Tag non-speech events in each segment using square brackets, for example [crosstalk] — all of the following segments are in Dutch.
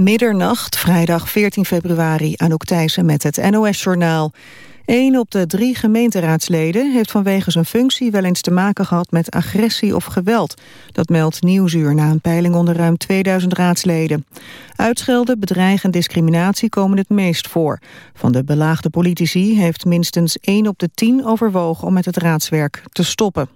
Middernacht, vrijdag 14 februari, Anouk Thijssen met het NOS-journaal. Een op de drie gemeenteraadsleden heeft vanwege zijn functie wel eens te maken gehad met agressie of geweld. Dat meldt Nieuwsuur na een peiling onder ruim 2000 raadsleden. Uitschelden, bedreigen en discriminatie komen het meest voor. Van de belaagde politici heeft minstens 1 op de 10 overwogen om met het raadswerk te stoppen.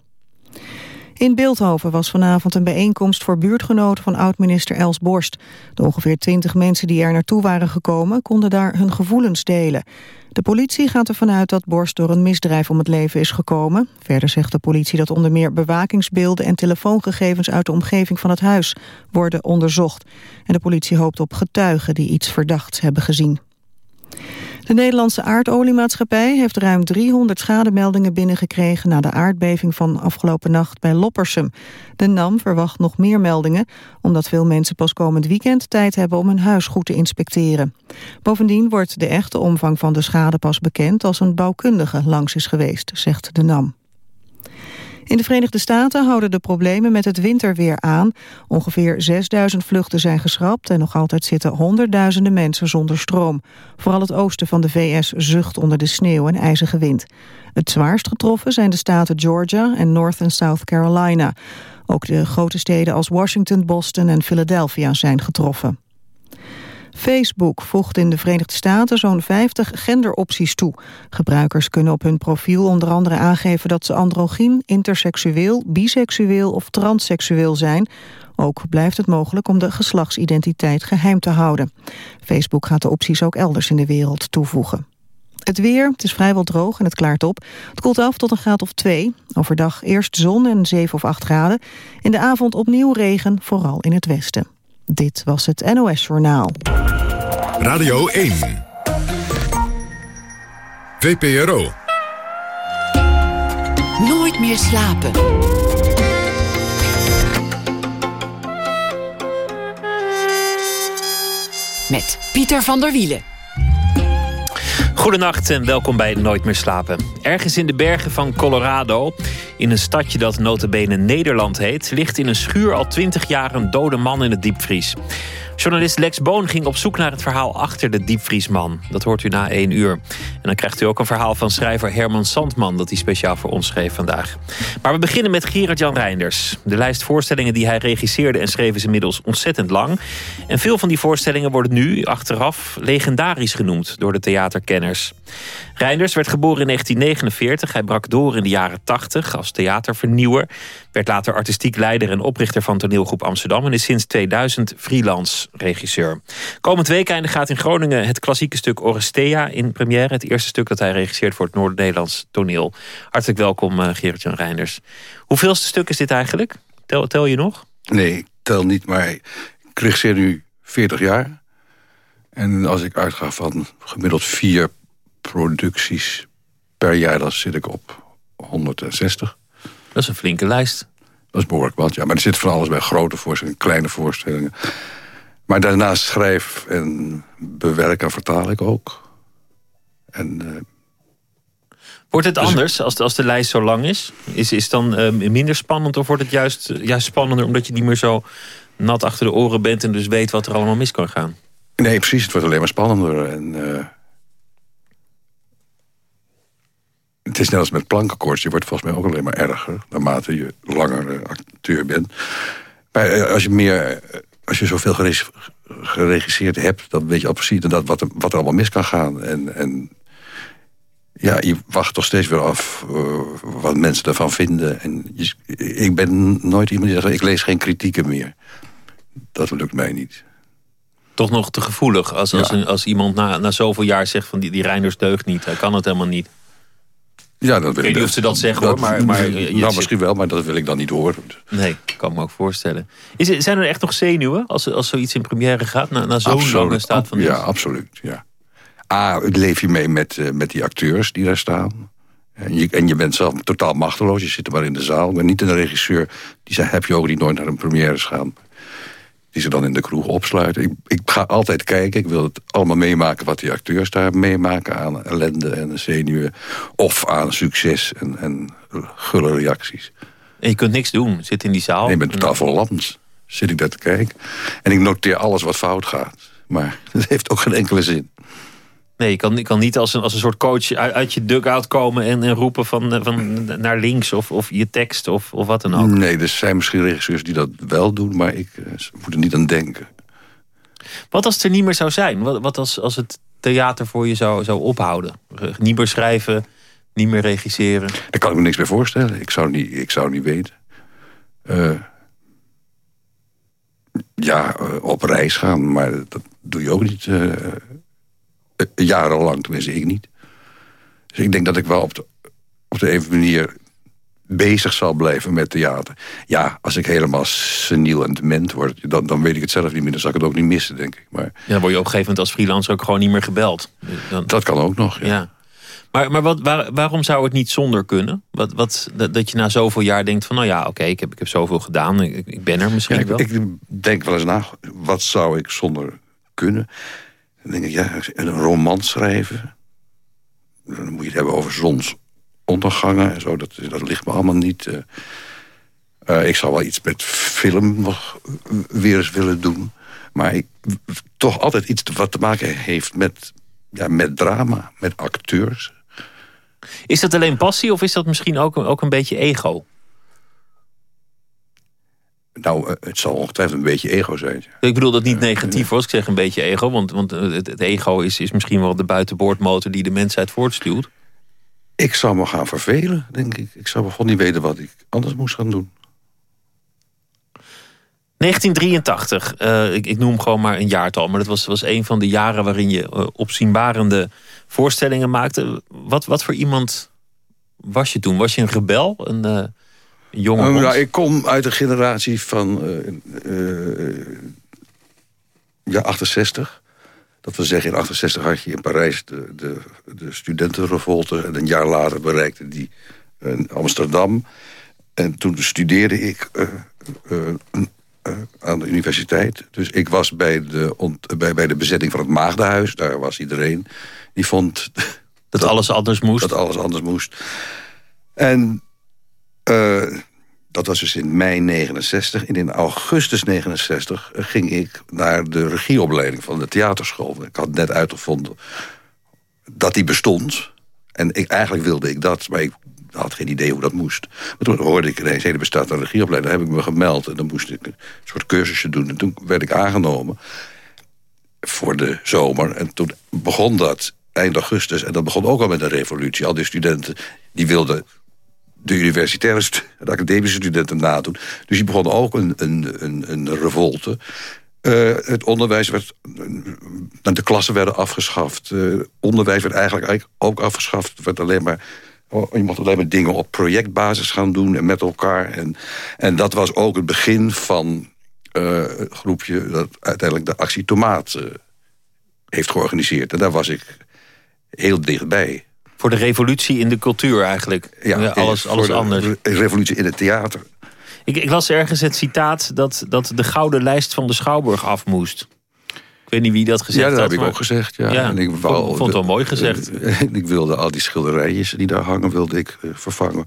In Beeldhoven was vanavond een bijeenkomst voor buurtgenoten van oud-minister Els Borst. De ongeveer twintig mensen die er naartoe waren gekomen konden daar hun gevoelens delen. De politie gaat ervan uit dat Borst door een misdrijf om het leven is gekomen. Verder zegt de politie dat onder meer bewakingsbeelden en telefoongegevens uit de omgeving van het huis worden onderzocht. En de politie hoopt op getuigen die iets verdachts hebben gezien. De Nederlandse aardoliemaatschappij heeft ruim 300 schademeldingen binnengekregen na de aardbeving van afgelopen nacht bij Loppersum. De NAM verwacht nog meer meldingen, omdat veel mensen pas komend weekend tijd hebben om hun huis goed te inspecteren. Bovendien wordt de echte omvang van de schade pas bekend als een bouwkundige langs is geweest, zegt de NAM. In de Verenigde Staten houden de problemen met het winterweer aan. Ongeveer 6000 vluchten zijn geschrapt en nog altijd zitten honderdduizenden mensen zonder stroom. Vooral het oosten van de VS zucht onder de sneeuw en ijzige wind. Het zwaarst getroffen zijn de staten Georgia en North en South Carolina. Ook de grote steden als Washington, Boston en Philadelphia zijn getroffen. Facebook voegt in de Verenigde Staten zo'n 50 genderopties toe. Gebruikers kunnen op hun profiel onder andere aangeven dat ze androgyn, interseksueel, biseksueel of transseksueel zijn. Ook blijft het mogelijk om de geslachtsidentiteit geheim te houden. Facebook gaat de opties ook elders in de wereld toevoegen. Het weer, het is vrijwel droog en het klaart op. Het koelt af tot een graad of 2. Overdag eerst zon en 7 of 8 graden. In de avond opnieuw regen, vooral in het westen. Dit was het NOS Journaal. Radio 1. VPRO. Nooit meer slapen. Met Pieter van der Wielen. Goedenacht en welkom bij Nooit meer slapen. Ergens in de bergen van Colorado, in een stadje dat notabene Nederland heet... ligt in een schuur al twintig jaar een dode man in het diepvries. Journalist Lex Boon ging op zoek naar het verhaal achter de diepvriesman. Dat hoort u na één uur. En dan krijgt u ook een verhaal van schrijver Herman Sandman... dat hij speciaal voor ons schreef vandaag. Maar we beginnen met Gerard-Jan Reinders. De lijst voorstellingen die hij regisseerde en schreef is inmiddels ontzettend lang. En veel van die voorstellingen worden nu, achteraf, legendarisch genoemd... door de theaterkenners. Reinders werd geboren in 1949. Hij brak door in de jaren 80 als theatervernieuwer. Werd later artistiek leider en oprichter van toneelgroep Amsterdam... en is sinds 2000 freelance regisseur. Komend weekende gaat in Groningen het klassieke stuk Orestea in première. Het eerste stuk dat hij regisseert voor het Noord-Nederlands toneel. Hartelijk welkom uh, Gerard-Jan Reinders. Hoeveelste stuk is dit eigenlijk? Tel, tel je nog? Nee, ik tel niet, maar ik regisseer nu 40 jaar. En als ik uitga van gemiddeld vier producties per jaar, dan zit ik op 160. Dat is een flinke lijst. Dat is behoorlijk wat, ja. Maar er zit van alles bij. Grote voorstellingen, kleine voorstellingen. Maar daarnaast schrijf en bewerk en vertaal ik ook. En, uh, wordt het dus anders als de, als de lijst zo lang is? Is, is dan uh, minder spannend of wordt het juist, juist spannender... omdat je niet meer zo nat achter de oren bent... en dus weet wat er allemaal mis kan gaan? Nee, precies. Het wordt alleen maar spannender. En, uh, het is net als met plankenkoorts. Je wordt volgens mij ook alleen maar erger... naarmate je langer acteur bent. Maar eh, als je meer... Eh, als je zoveel geregisseerd hebt... dan weet je al precies dat, wat, er, wat er allemaal mis kan gaan. En, en ja, je wacht toch steeds weer af uh, wat mensen ervan vinden. En je, ik ben nooit iemand die zegt... ik lees geen kritieken meer. Dat lukt mij niet. Toch nog te gevoelig als, als, een, als iemand na, na zoveel jaar zegt... van die, die Reinders deugt niet, hij kan het helemaal niet. Ja, dat wil ik, weet niet of ze dat zeggen hoor. Maar, maar, [laughs] nou, misschien wel, maar dat wil ik dan niet horen. Nee, kan me ook voorstellen. Is, zijn er echt nog zenuwen als, als zoiets in première gaat? Na, na zo'n lange staat van Ja, absoluut. Ja. A, leef je mee met, uh, met die acteurs die daar staan. En je, en je bent zelf totaal machteloos. Je zit er maar in de zaal. Maar niet een regisseur die zei... heb je ook niet nooit naar een première gaan die ze dan in de kroeg opsluiten. Ik, ik, ga altijd kijken. Ik wil het allemaal meemaken wat die acteurs daar meemaken... aan ellende en zenuwen. Of aan succes en, en gulle reacties. En je kunt niks doen. Zit in die zaal. Nee, ik ben totaal vol. Zit ik daar te kijken. En ik noteer alles wat fout gaat. Maar [laughs] dat heeft ook geen enkele zin. Nee, je kan, je kan niet als een, als een soort coach uit, uit je dugout komen en, en roepen van, van naar links of, of je tekst of, of wat dan ook. Nee, er zijn misschien regisseurs die dat wel doen, maar ik uh, moet er niet aan denken. Wat als het er niet meer zou zijn? Wat, wat als, als het theater voor je zou, zou ophouden? Niet meer schrijven, niet meer regisseren? Daar kan ik me niks bij voorstellen. Ik zou niet, ik zou niet weten. Uh, ja, op reis gaan, maar dat doe je ook niet uh, jarenlang. Tenminste, ik niet. Dus ik denk dat ik wel op de, op de een manier bezig zal blijven met theater. Ja, als ik helemaal seniel en dement word... Dan, dan weet ik het zelf niet meer. Dan zal ik het ook niet missen, denk ik. Maar, ja, dan word je op een gegeven moment als freelancer ook gewoon niet meer gebeld. Dan... Dat kan ook nog, ja. ja. Maar, maar wat, waar, waarom zou het niet zonder kunnen? Wat, wat, dat, je na zoveel jaar denkt van... nou ja, oké, ik, heb, ik heb zoveel gedaan. Ik, ik ben er misschien ik, wel. Ik denk wel eens na, wat zou ik zonder kunnen? Dan denk ik, ja, een roman schrijven... dan moet je het hebben over zonsondergangen en zo. Dat, dat ligt me allemaal niet... Uh, uh, ik zou wel iets met film nog weer eens willen doen. Maar ik, toch altijd iets wat te maken heeft met, ja, met drama, met acteurs. Is dat alleen passie of is dat misschien ook, ook een beetje ego? Nou, eh, het zal ongetwijfeld een beetje ego zijn. Ik bedoel dat niet negatief als ik zeg een beetje ego. Want, want het, het, ego is, is misschien wel de buitenboordmotor die de mensheid voortstuwt. Ik zou me gaan vervelen, denk ik. Ik zou gewoon niet weten wat ik anders moest gaan doen. 1983, uh, ik, ik, noem gewoon maar een jaartal... maar dat was, was een van de jaren waarin je uh, opzienbarende voorstellingen maakte. Wat, wat voor iemand was je toen? Was je een rebel? Een, uh, een jonge nou, Ik kom uit een generatie van ja, 68. Dat wil zeggen, in 68 had je in Parijs de, de, de studentenrevolte... en een jaar later bereikte die Amsterdam... En toen studeerde ik aan de universiteit. Dus ik was bij de, ont, bij, bij de bezetting van het Maagdenhuis. Daar was iedereen die vond... Dat, dat alles anders moest? Dat alles anders moest. En uh, dat was dus in mei 69. En in augustus 69 ging ik naar de regieopleiding van de theaterschool. Ik had net uitgevonden dat die bestond. En ik, eigenlijk wilde ik dat, maar ik had geen idee hoe dat moest. Maar toen hoorde ik ineens, er bestaat een regieopleiding. Daar heb ik me gemeld en dan moest ik een soort cursusje doen. En toen werd ik aangenomen voor de zomer. En toen begon dat eind augustus. En dat begon ook al met een revolutie. Al die studenten die wilden de universitaire, de academische studenten nadoen. Dus die begonnen ook een, een, een, een revolte. Uh, het onderwijs werd... De klassen werden afgeschaft. Uh, onderwijs werd eigenlijk ook afgeschaft. Werd alleen maar Oh, je mocht alleen maar dingen op projectbasis gaan doen en met elkaar. En, en dat was ook het begin van het groepje dat uiteindelijk de actie Tomaat heeft georganiseerd. En daar was ik heel dichtbij. Voor de revolutie in de cultuur eigenlijk. Ja, alles, alles anders. De revolutie in het theater. Ik, ik las ergens het citaat dat, dat de gouden lijst van de Schouwburg af moest. Ik weet niet wie dat gezegd had. Ja, dat heb ik ook gezegd. Ja. en ik wou, vond, vond het wel mooi gezegd. [laughs] ik wilde al die schilderijen die daar hangen, wilde ik uh, vervangen.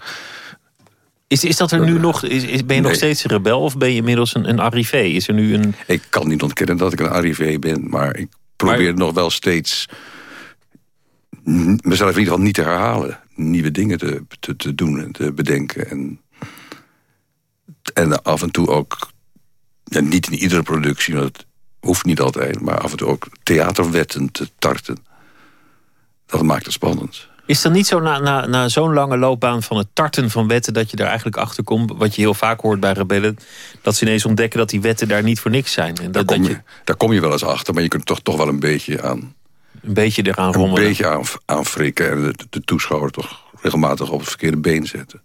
Is, is dat er nu nog, is, is, ben je nog steeds een rebel of ben je inmiddels een, een arrivé? Is er nu een... Ik kan niet ontkennen dat ik een arrivé ben, maar ik probeer maar... nog wel steeds mezelf in ieder geval niet te herhalen. Nieuwe dingen te, te, te doen en te bedenken. En, en af en toe ook, ja, niet in iedere productie, want hoeft niet altijd, maar af en toe ook theaterwetten te tarten. Dat maakt het spannend. Is er niet zo na, na, na zo'n lange loopbaan van het tarten van wetten... dat je daar eigenlijk achter komt, wat je heel vaak hoort bij rebellen... dat ze ineens ontdekken dat die wetten daar niet voor niks zijn. En daar, dat, kom je, je, daar kom je wel eens achter, maar je kunt toch, toch wel een beetje aan... Een beetje eraan Een rommelen. beetje aan, aan frikken en de, de toeschouwer toch regelmatig op het verkeerde been zetten.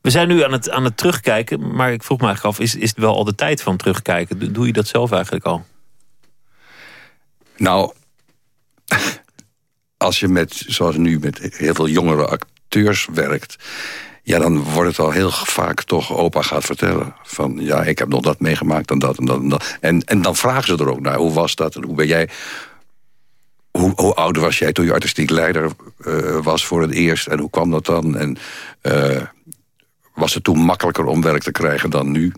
We zijn nu aan het, aan het terugkijken, maar ik vroeg me eigenlijk af... Is, is het wel al de tijd van terugkijken? Doe je dat zelf eigenlijk al? Nou, [laughs] als je met, zoals nu, met heel veel jongere acteurs werkt... ja, dan wordt het al heel vaak toch opa gaat vertellen. Van, ja, ik heb nog dat meegemaakt en dat en dat en dat. En, en dan vragen ze er ook naar, hoe was dat en hoe ben jij... Hoe, oud was jij toen je artistiek leider uh, was voor het eerst? En hoe kwam dat dan? En uh, was het toen makkelijker om werk te krijgen dan nu?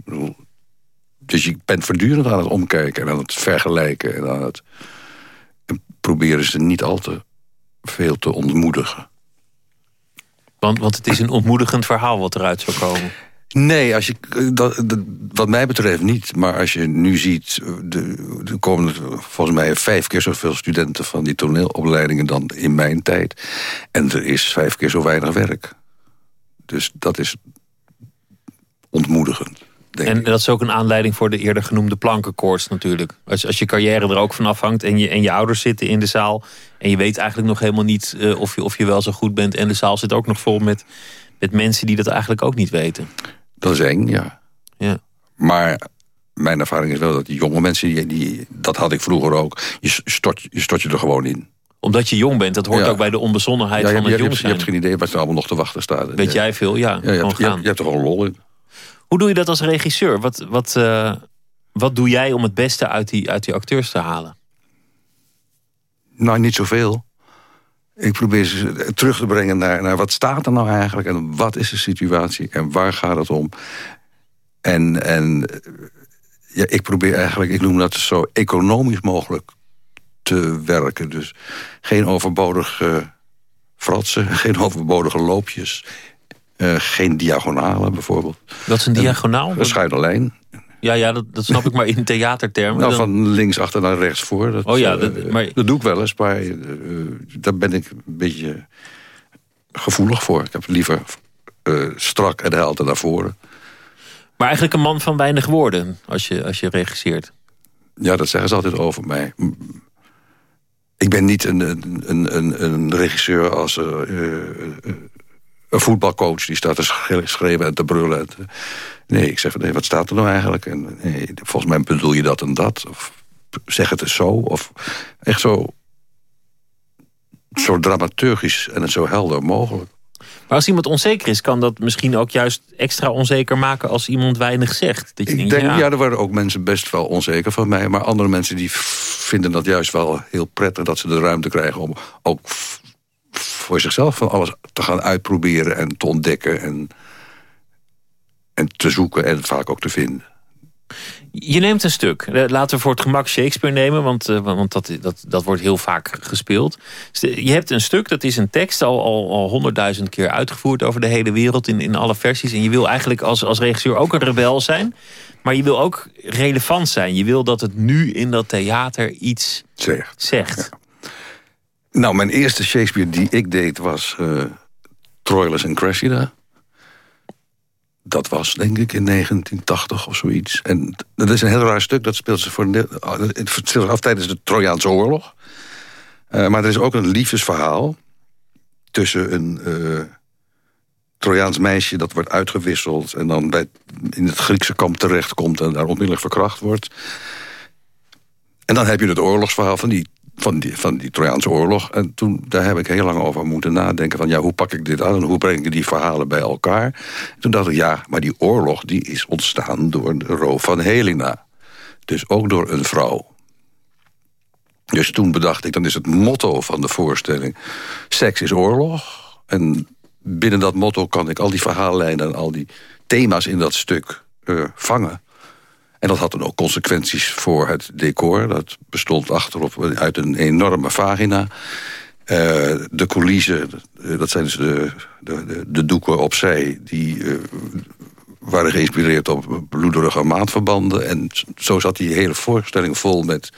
dus je bent voortdurend aan het omkijken en aan het vergelijken... en aan het en proberen ze niet al te veel te ontmoedigen. Want, want het is een ontmoedigend verhaal wat eruit zou komen. Nee, als je, dat, wat mij betreft niet. Maar als je nu ziet, de, er komen volgens mij vijf keer zoveel studenten van die toneelopleidingen dan in mijn tijd. En er is vijf keer zo weinig werk. Dus dat is ontmoedigend. En dat is ook een aanleiding voor de eerder genoemde plankenkoorts natuurlijk. Als, als je carrière er ook van afhangt en je, en je ouders zitten in de zaal... en je weet eigenlijk nog helemaal niet uh, of, je, of je wel zo goed bent... en de zaal zit ook nog vol met, met mensen die dat eigenlijk ook niet weten. Dat is eng, ja. ja. Maar mijn ervaring is wel dat die jonge mensen... Die, die, dat had ik vroeger ook, je stort, je stort je er gewoon in omdat je jong bent, dat hoort ook bij de onbezonnenheid ja, van het jong zijn. Je hebt geen idee wat er allemaal nog te wachten staat. Weet jij veel? Ja, ja je, hebt, je, hebt, je, hebt, er gewoon lol in. Hoe doe je dat als regisseur? Wat, wat, uh, wat doe jij om het beste uit die, uit die acteurs te halen? Nou, niet zoveel. Ik probeer ze terug te brengen naar, naar wat staat er nou eigenlijk... en wat is de situatie en waar gaat het om. En, en ja, ik probeer eigenlijk, ik noem dat zo economisch mogelijk te werken. Dus geen overbodige fratsen, [laughs] geen overbodige loopjes... Uh, geen diagonale bijvoorbeeld. Wat is een diagonaal? Een schuine lijn. Ja, ja dat, dat snap ik maar in theatertermen. Nou, van links achter naar rechts voor. Dat, oh ja, dat, uh, maar... dat doe ik wel eens, maar uh, daar ben ik een beetje gevoelig voor. Ik heb liever strak en helte naar voren. Maar eigenlijk een man van weinig woorden als je, als je regisseert. Ja, dat zeggen ze altijd over mij. Ik ben niet een, een, een, een regisseur als een voetbalcoach die staat te schreeuwen en te brullen. nee, ik zeg, nee, wat staat er nou eigenlijk? En, nee, volgens mij bedoel je dat en dat. Of zeg het eens zo. Of echt zo, zo dramaturgisch en zo helder mogelijk. Maar als iemand onzeker is, kan dat misschien ook juist extra onzeker maken als iemand weinig zegt. Dat je ik denk, ja. ja, er worden ook mensen best wel onzeker van mij. Maar andere mensen die vinden dat juist wel heel prettig dat ze de ruimte krijgen om ook voor zichzelf van alles te gaan uitproberen en te ontdekken en, en te zoeken en vaak ook te vinden. Je neemt een stuk. Eh, laten we voor het gemak Shakespeare nemen, want, uh, want dat, dat, dat wordt heel vaak gespeeld. Je hebt een stuk, dat is een tekst, al, al, al honderdduizend keer uitgevoerd over de hele wereld in, in alle versies. En je wil eigenlijk als, als regisseur ook een rebel zijn. Maar je wil ook relevant zijn. Je wil dat het nu in dat theater iets zegt. zegt. Nou, mijn eerste Shakespeare die ik deed was uh, Troilus en Cressida. Dat was denk ik in 1980 of zoiets. En dat is een heel raar stuk. Dat speelt ze voor het speelt af tijdens de Trojaanse oorlog. Uh, maar er is ook een liefdesverhaal tussen een Trojaans meisje dat wordt uitgewisseld en dan bij, in het Griekse kamp terechtkomt en daar onmiddellijk verkracht wordt. En dan heb je het oorlogsverhaal van die van die, van die Trojaanse oorlog. En toen, daar heb ik heel lang over moeten nadenken. Van ja, hoe pak ik dit aan en hoe breng ik die verhalen bij elkaar? En toen dacht ik, ja, maar die oorlog die is ontstaan door de roof van Helena. Dus ook door een vrouw. Dus toen bedacht ik, dan is het motto van de voorstelling... seks is oorlog. En binnen dat motto kan ik al die verhaallijnen... en al die thema's in dat stuk uh, vangen. En dat had dan ook consequenties voor het decor. Dat bestond achterop uit een enorme vagina. Uh, de coulissen, eh, dat zijn dus de, de, de doeken opzij... die uh, waren geïnspireerd op bloederige maatverbanden. En zo zat die hele voorstelling vol met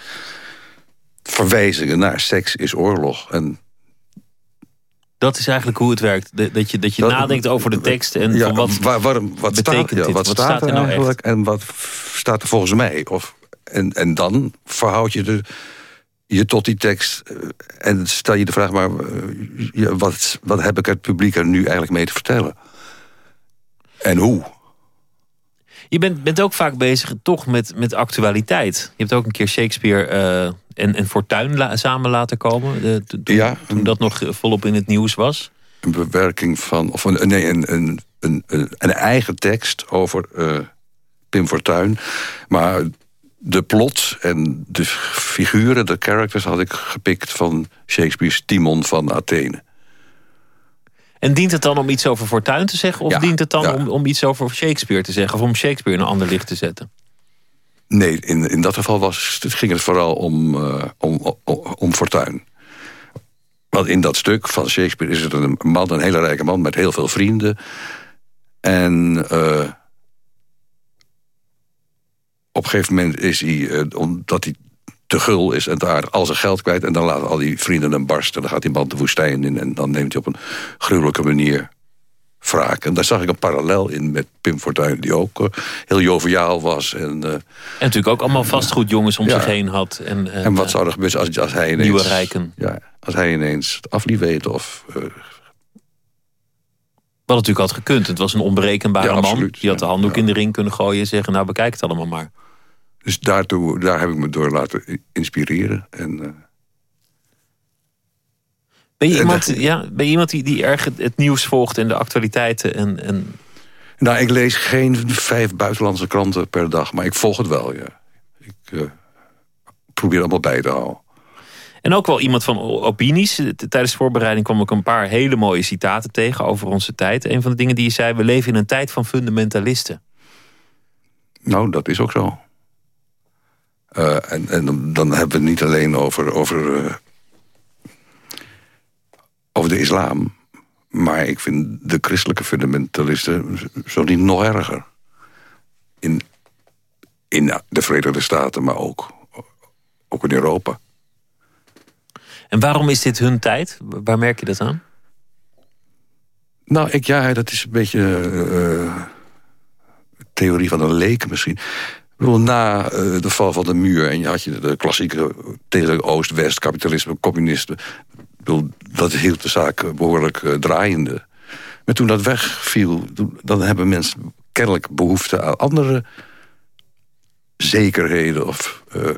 verwijzingen naar seks is oorlog. En dat is eigenlijk hoe het werkt. Dat je, dat je nadenkt over de tekst en ja, van wat waar, waarom, wat betekent staat, ja? Wat, Wat staat, er er nou eigenlijk en wat staat er volgens mij? Of, en, en dan verhoud je de, je tot die tekst eh, en stel je de vraag maar... eh, wat, wat heb ik het publiek er nu eigenlijk mee te vertellen? En hoe? Je bent, bent ook vaak bezig toch met, met actualiteit. Je hebt ook een keer Shakespeare eh, en, en Fortuyn la- samen laten komen. De, toen, Ja. toen dat nog volop in het nieuws was. Een bewerking van... Of een, nee, een, een, een, een, een eigen tekst over eh, Pim Fortuyn. Maar de plot en de figuren, de characters... had ik gepikt van Shakespeare's Timon van Athene. En dient het dan om iets over Fortuyn te zeggen? Of Ja, dient het dan ja. om, om iets over Shakespeare te zeggen? Of om Shakespeare in een ander licht te zetten? Nee, in, in dat geval was, ging het vooral om, uh, om, om, om fortuin. Want in dat stuk van Shakespeare is het een man, een hele rijke man... met heel veel vrienden. En uh, op een gegeven moment is hij, uh, omdat hij te gul is en daar al zijn geld kwijt... en dan laten al die vrienden hem barsten. Dan gaat die man de woestijn in en dan neemt hij op een gruwelijke manier wraak. En daar zag ik een parallel in met Pim Fortuyn... die ook uh, heel joviaal was. En, uh, en natuurlijk ook allemaal vastgoedjongens om ja. zich heen had. En, en, en wat zou er gebeuren als, als hij ineens... Nieuwe rijken. Ja, als hij ineens het af liet weten of... Uh, wat natuurlijk had gekund. Het was een onberekenbare ja, man. Die had de handdoek in de ring kunnen gooien en zeggen... nou, bekijk het allemaal maar. Dus daartoe, daar heb ik me door laten inspireren. En, ben je iemand, ja, ben je iemand die, die erg het, het, nieuws volgt en de actualiteiten? En, en... Nou, ik lees geen vijf buitenlandse kranten per dag, maar ik volg het wel, ja. Ik uh, probeer allemaal bij te houden. En ook wel iemand van opinies. Tijdens de voorbereiding kwam ik een paar hele mooie citaten tegen over onze tijd. Een van de dingen die je zei, we leven in een tijd van fundamentalisten. Nou, dat is ook zo. Uh, en, en dan hebben we het niet alleen over, over uh, over de islam. Maar ik vind de christelijke fundamentalisten zo niet nog erger. In, in de Verenigde Staten, maar ook, ook in Europa. En waarom is dit hun tijd? Waar merk je dat aan? Nou, ik, ja, dat is een beetje uh, theorie van een leek misschien. Na uh, de val van de muur en je had je de klassieke tegen Oost-West, kapitalisme, communisme dat hield de zaak behoorlijk uh, draaiende. Maar toen dat wegviel, dan hebben mensen kennelijk behoefte aan andere zekerheden of uh,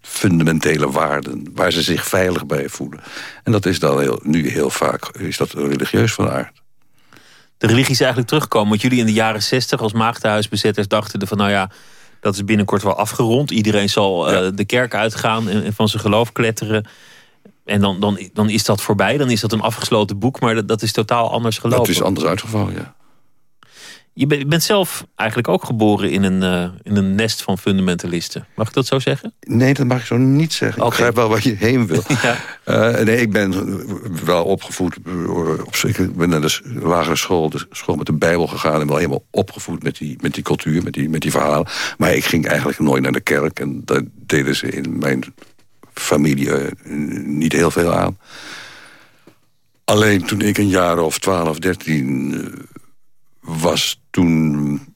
fundamentele waarden waar ze zich veilig bij voelen. En dat is dan heel, nu heel vaak is dat religieus van aard. De religie is eigenlijk teruggekomen. Want jullie in de jaren zestig als maagdenhuisbezetters dachten van nou ja, dat is binnenkort wel afgerond. Iedereen zal uh, de kerk uitgaan en, en van zijn geloof kletteren. En dan, dan, dan is dat voorbij, dan is dat een afgesloten boek, maar dat, dat is totaal anders gelopen. Dat is anders uitgevallen, ja. Je, bent, je bent zelf eigenlijk ook geboren in een, uh, in een nest van fundamentalisten. Mag ik dat zo zeggen? Nee, dat mag ik zo niet zeggen. Okay. Ik begrijp wel waar je heen wil. [laughs] ja. uh, nee, ik ben wel opgevoed. Op, ik ben naar de lagere school, de school met de Bijbel gegaan... en wel helemaal opgevoed met die, met die cultuur, met die, met die verhalen. Maar ik ging eigenlijk nooit naar de kerk. En dat deden ze in mijn familie niet heel veel aan. Alleen toen ik een jaar of 12, 13 uh, was, toen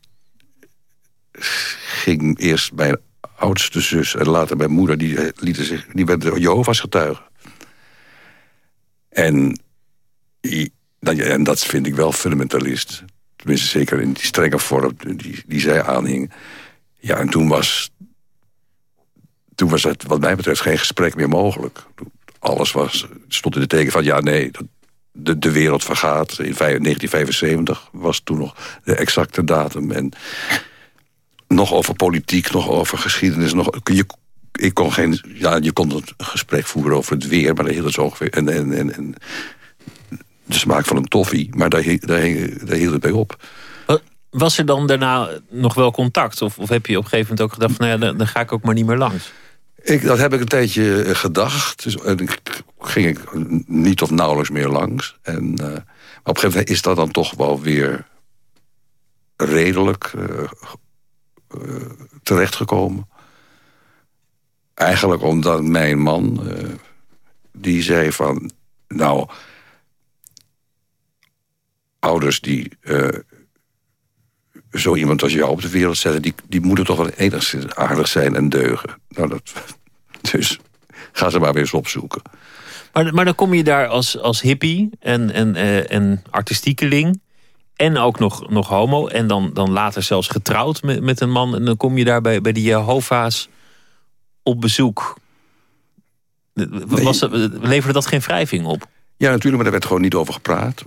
ging eerst mijn oudste zus en later mijn moeder, die, lieten zich, die werden Jehovah's getuigen. En, en dat vind ik wel fundamentalist. Tenminste, zeker in die strenge vorm die, die zij aanhing. Ja, en toen was toen was het wat mij betreft geen gesprek meer mogelijk. Alles was, stond in de teken van ja, nee, de, de wereld vergaat. In 1975 was toen nog de exacte datum. En nog over politiek, nog over geschiedenis. Nog, je, ik kon geen, ja, je kon een gesprek voeren over het weer, maar dat hield het zo ongeveer. En, en, en, en de smaak van een toffee, maar daar, daar, daar hield het bij op. Was er dan daarna nog wel contact? Of, of heb je op een gegeven moment ook gedacht... van nou ja, dan, dan ga ik ook maar niet meer langs? Ik, dat heb ik een tijdje eh, gedacht. Dus, en ging ik niet of nauwelijks meer langs. En, uh, maar op een gegeven moment is dat dan toch wel weer redelijk uh, uh, terechtgekomen. Eigenlijk omdat mijn man, die zei van... nou, ouders die zo iemand als jou op de wereld zetten... die, die moeten toch wel enigszins aardig zijn en deugen. Nou, dat, [laughs] dus ga ze maar weer eens opzoeken. Maar, maar dan kom je daar als, als hippie en, en, uh, en artistiekeling... en ook nog, nog homo en dan, dan later zelfs getrouwd met, met een man... en dan kom je daar bij, bij de Jehovah's op bezoek. Was, leverde dat geen wrijving op? Ja, natuurlijk, maar daar werd gewoon niet over gepraat.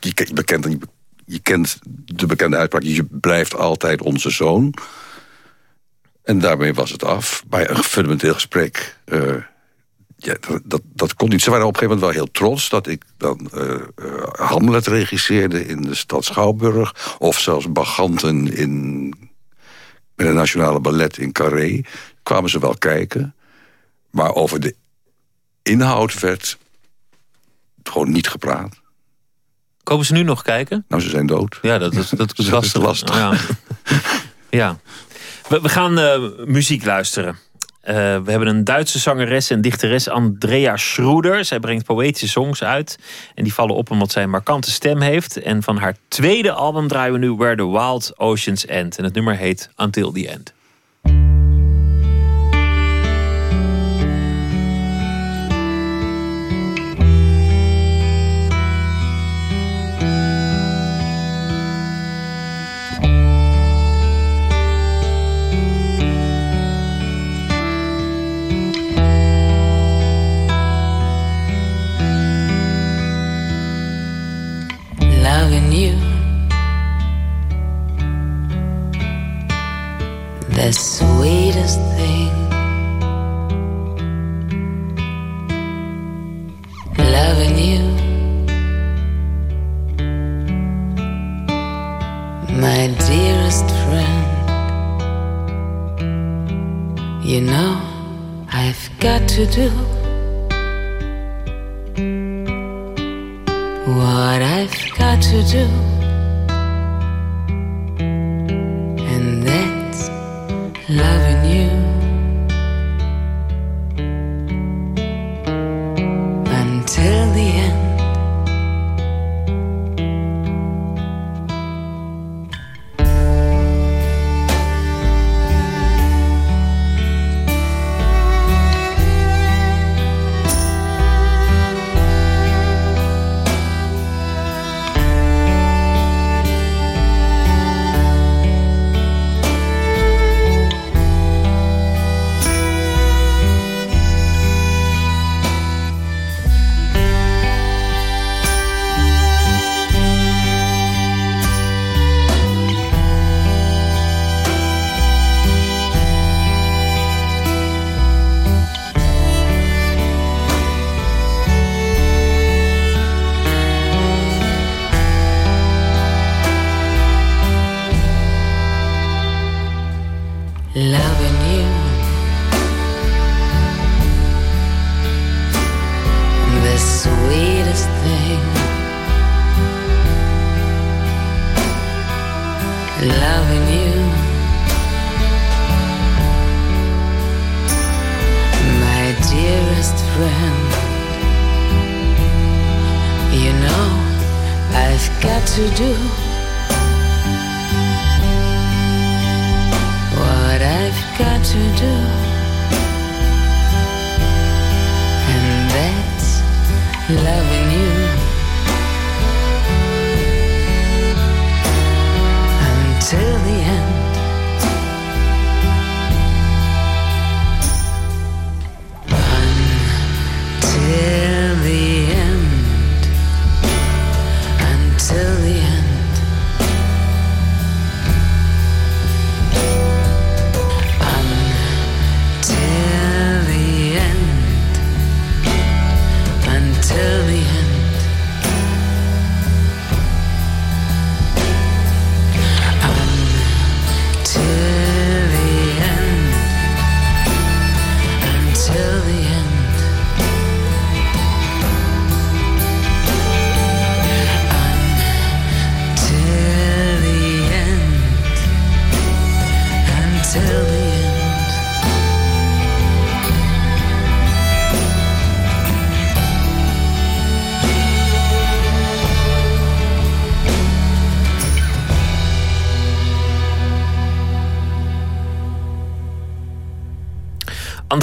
Je je kent de bekende uitspraak... je blijft altijd onze zoon. En daarmee was het af. Bij een fundamenteel gesprek... Uh, ja, dat, dat, kon niet. Ze waren op een gegeven moment wel heel trots... dat ik dan uh, uh, Hamlet regisseerde in de stad Schouwburg... of zelfs Baganten in met het Nationale Ballet in Carré. Kwamen ze wel kijken. Maar over de inhoud werd gewoon niet gepraat. Komen ze nu nog kijken? Nou, ze zijn dood. Ja, dat is, dat is [laughs] Dat is lastig. Ja. ja. We, we gaan eh, muziek luisteren. Eh, we hebben een Duitse zangeres en dichteres Andrea Schroeder. Zij brengt poëtische songs uit. En die vallen op omdat zij een markante stem heeft. En van haar tweede album draaien we nu Where the Wild Oceans End. En het nummer heet Until the End. still